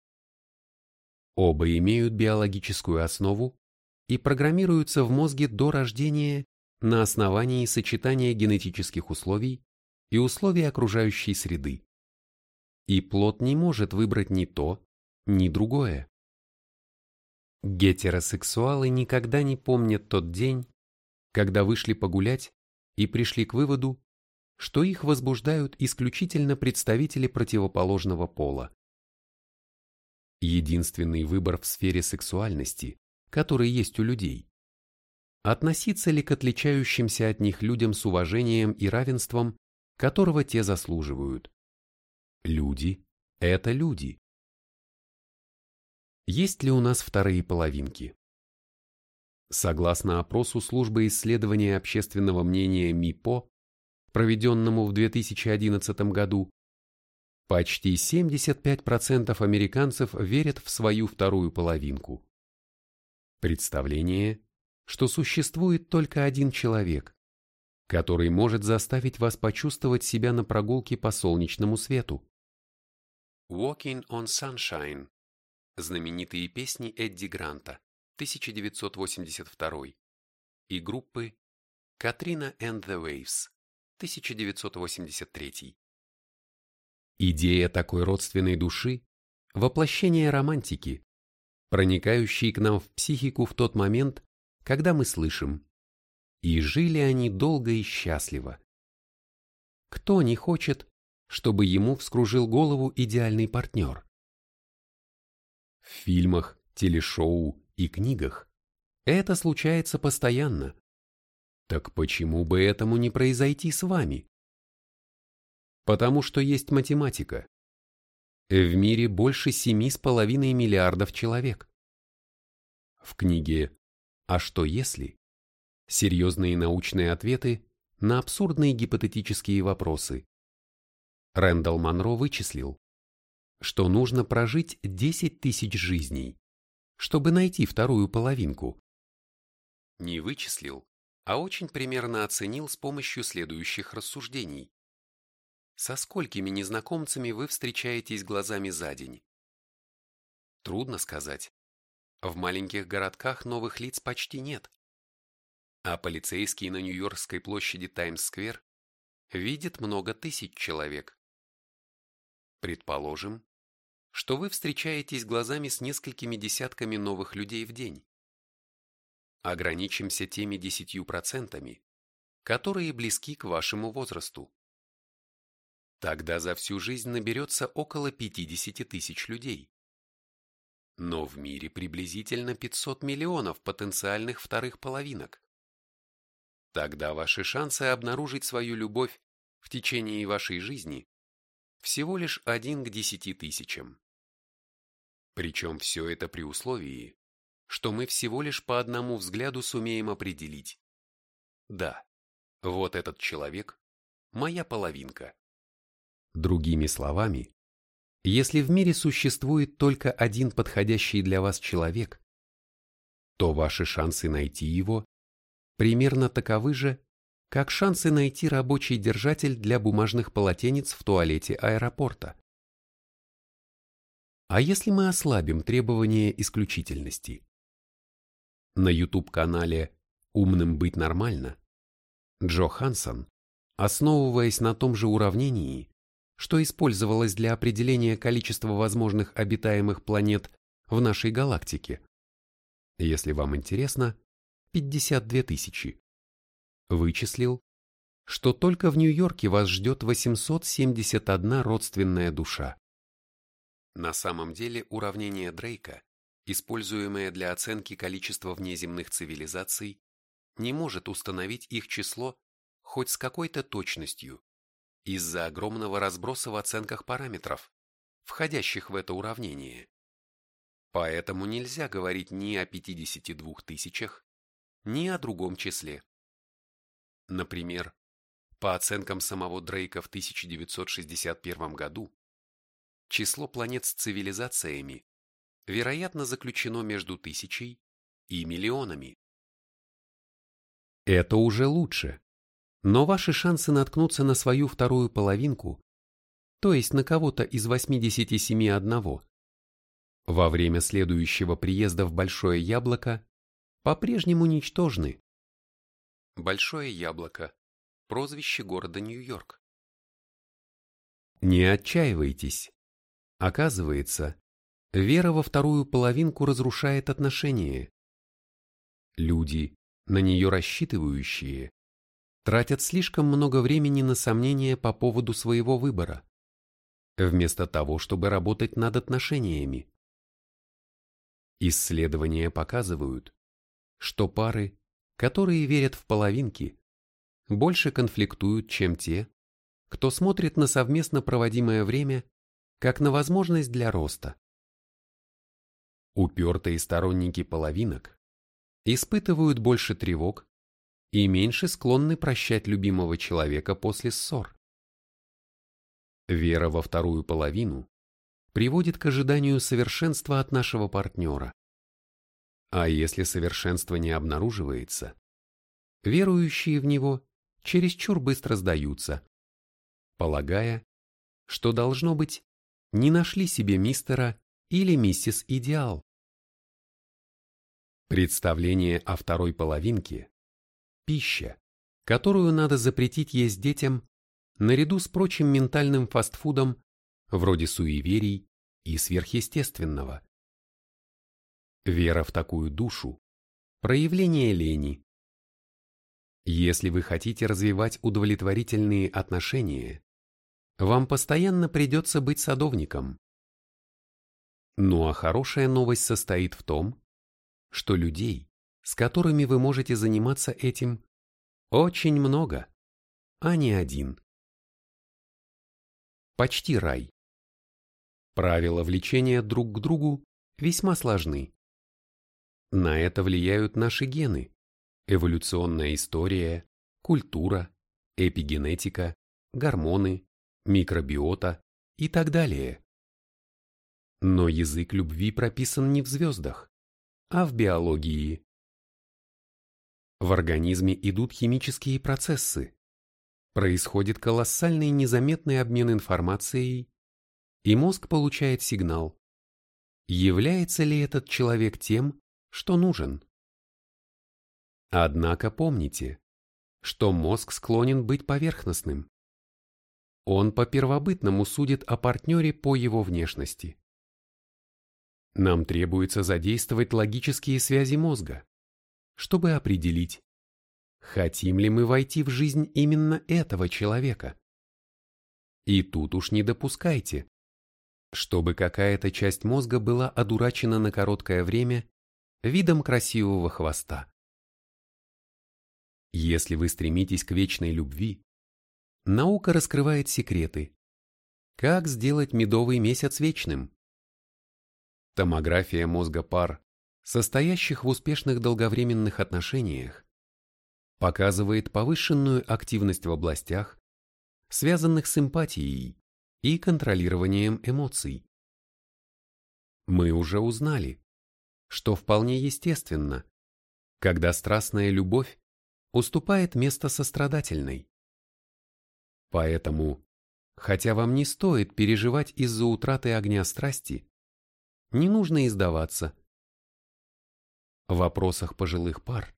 Оба имеют биологическую основу и программируются в мозге до рождения на основании сочетания генетических условий и условий окружающей среды. И плод не может выбрать ни то, ни другое. Гетеросексуалы никогда не помнят тот день, когда вышли погулять и пришли к выводу, что их возбуждают исключительно представители противоположного пола. Единственный выбор в сфере сексуальности, который есть у людей, относиться ли к отличающимся от них людям с уважением и равенством которого те заслуживают. Люди – это люди. Есть ли у нас вторые половинки? Согласно опросу службы исследования общественного мнения МИПО, проведенному в 2011 году, почти 75% американцев верят в свою вторую половинку. Представление, что существует только один человек, который может заставить вас почувствовать себя на прогулке по солнечному свету. Walking on Sunshine – знаменитые песни Эдди Гранта, 1982 и группы Katrina and the Waves, 1983. Идея такой родственной души – воплощение романтики, проникающей к нам в психику в тот момент, когда мы слышим и жили они долго и счастливо. Кто не хочет, чтобы ему вскружил голову идеальный партнер? В фильмах, телешоу и книгах это случается постоянно. Так почему бы этому не произойти с вами? Потому что есть математика. В мире больше семи с половиной миллиардов человек. В книге «А что если?» серьезные научные ответы на абсурдные гипотетические вопросы. Рэндалл Монро вычислил, что нужно прожить 10 тысяч жизней, чтобы найти вторую половинку. Не вычислил, а очень примерно оценил с помощью следующих рассуждений. Со сколькими незнакомцами вы встречаетесь глазами за день? Трудно сказать. В маленьких городках новых лиц почти нет а полицейский на Нью-Йоркской площади Таймс-сквер видит много тысяч человек. Предположим, что вы встречаетесь глазами с несколькими десятками новых людей в день. Ограничимся теми десятью процентами, которые близки к вашему возрасту. Тогда за всю жизнь наберется около 50 тысяч людей. Но в мире приблизительно 500 миллионов потенциальных вторых половинок. Тогда ваши шансы обнаружить свою любовь в течение вашей жизни всего лишь один к десяти тысячам. Причем все это при условии, что мы всего лишь по одному взгляду сумеем определить. Да, вот этот человек моя половинка. Другими словами, если в мире существует только один подходящий для вас человек, то ваши шансы найти его примерно таковы же, как шансы найти рабочий держатель для бумажных полотенец в туалете аэропорта. А если мы ослабим требования исключительности? На YouTube-канале «Умным быть нормально» Джо Хансон, основываясь на том же уравнении, что использовалось для определения количества возможных обитаемых планет в нашей галактике, если вам интересно, 52 тысячи, вычислил, что только в Нью-Йорке вас ждет 871 родственная душа. На самом деле уравнение Дрейка, используемое для оценки количества внеземных цивилизаций, не может установить их число хоть с какой-то точностью из-за огромного разброса в оценках параметров, входящих в это уравнение. Поэтому нельзя говорить ни о 52 тысячах, ни о другом числе. Например, по оценкам самого Дрейка в 1961 году, число планет с цивилизациями вероятно заключено между тысячей и миллионами. Это уже лучше, но ваши шансы наткнуться на свою вторую половинку, то есть на кого-то из 87 одного, во время следующего приезда в Большое Яблоко по-прежнему ничтожны. Большое Яблоко – прозвище города Нью-Йорк. Не отчаивайтесь. Оказывается, вера во вторую половинку разрушает отношения. Люди, на нее рассчитывающие, тратят слишком много времени на сомнения по поводу своего выбора, вместо того, чтобы работать над отношениями. Исследования показывают, что пары, которые верят в половинки, больше конфликтуют, чем те, кто смотрит на совместно проводимое время как на возможность для роста. Упертые сторонники половинок испытывают больше тревог и меньше склонны прощать любимого человека после ссор. Вера во вторую половину приводит к ожиданию совершенства от нашего партнера. А если совершенство не обнаруживается, верующие в него чересчур быстро сдаются, полагая, что должно быть, не нашли себе мистера или миссис Идеал. Представление о второй половинке – пища, которую надо запретить есть детям, наряду с прочим ментальным фастфудом вроде суеверий и сверхъестественного. Вера в такую душу – проявление лени. Если вы хотите развивать удовлетворительные отношения, вам постоянно придется быть садовником. Ну а хорошая новость состоит в том, что людей, с которыми вы можете заниматься этим, очень много, а не один. Почти рай. Правила влечения друг к другу весьма сложны. На это влияют наши гены, эволюционная история, культура, эпигенетика, гормоны, микробиота и так далее. Но язык любви прописан не в звездах, а в биологии. В организме идут химические процессы. Происходит колоссальный незаметный обмен информацией и мозг получает сигнал, является ли этот человек тем, что нужен. Однако помните, что мозг склонен быть поверхностным. Он по-первобытному судит о партнере по его внешности. Нам требуется задействовать логические связи мозга, чтобы определить, хотим ли мы войти в жизнь именно этого человека. И тут уж не допускайте, чтобы какая-то часть мозга была одурачена на короткое время видом красивого хвоста. Если вы стремитесь к вечной любви, наука раскрывает секреты. Как сделать медовый месяц вечным? Томография мозга пар, состоящих в успешных долговременных отношениях, показывает повышенную активность в областях, связанных с эмпатией и контролированием эмоций. Мы уже узнали, что вполне естественно, когда страстная любовь уступает место сострадательной. Поэтому, хотя вам не стоит переживать из-за утраты огня страсти, не нужно издаваться. В вопросах пожилых пар,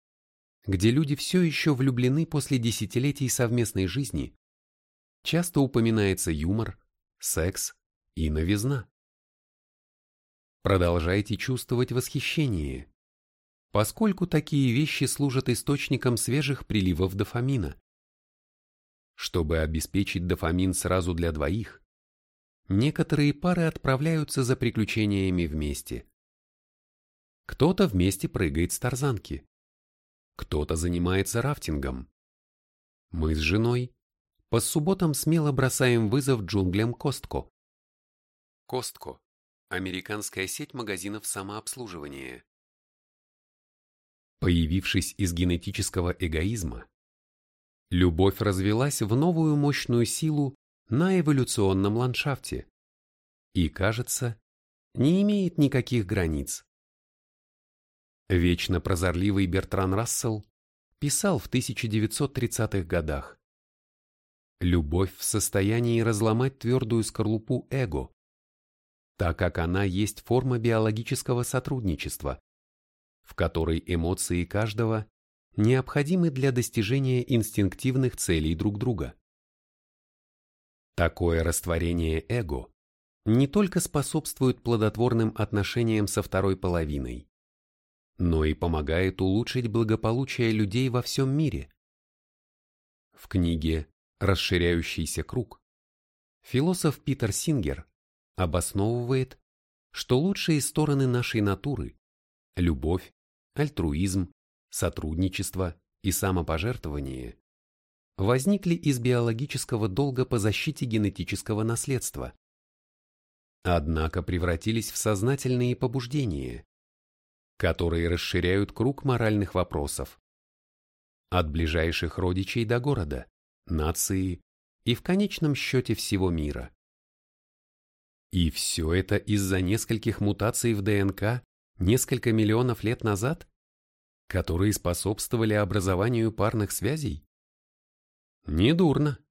где люди все еще влюблены после десятилетий совместной жизни, часто упоминается юмор, секс и новизна. Продолжайте чувствовать восхищение, поскольку такие вещи служат источником свежих приливов дофамина. Чтобы обеспечить дофамин сразу для двоих, некоторые пары отправляются за приключениями вместе. Кто-то вместе прыгает с тарзанки, кто-то занимается рафтингом. Мы с женой по субботам смело бросаем вызов джунглям Костко. Костко – американская сеть магазинов самообслуживания. Появившись из генетического эгоизма, любовь развелась в новую мощную силу на эволюционном ландшафте и, кажется, не имеет никаких границ. Вечно прозорливый Бертран Рассел писал в 1930-х годах Любовь в состоянии разломать твердую скорлупу эго, так как она есть форма биологического сотрудничества, в которой эмоции каждого необходимы для достижения инстинктивных целей друг друга. Такое растворение эго не только способствует плодотворным отношениям со второй половиной, но и помогает улучшить благополучие людей во всем мире. В книге расширяющийся круг, философ Питер Сингер обосновывает, что лучшие стороны нашей натуры – любовь, альтруизм, сотрудничество и самопожертвование – возникли из биологического долга по защите генетического наследства. Однако превратились в сознательные побуждения, которые расширяют круг моральных вопросов. От ближайших родичей до города, нации и в конечном счете всего мира. И все это из-за нескольких мутаций в ДНК несколько миллионов лет назад, которые способствовали образованию парных связей? Недурно.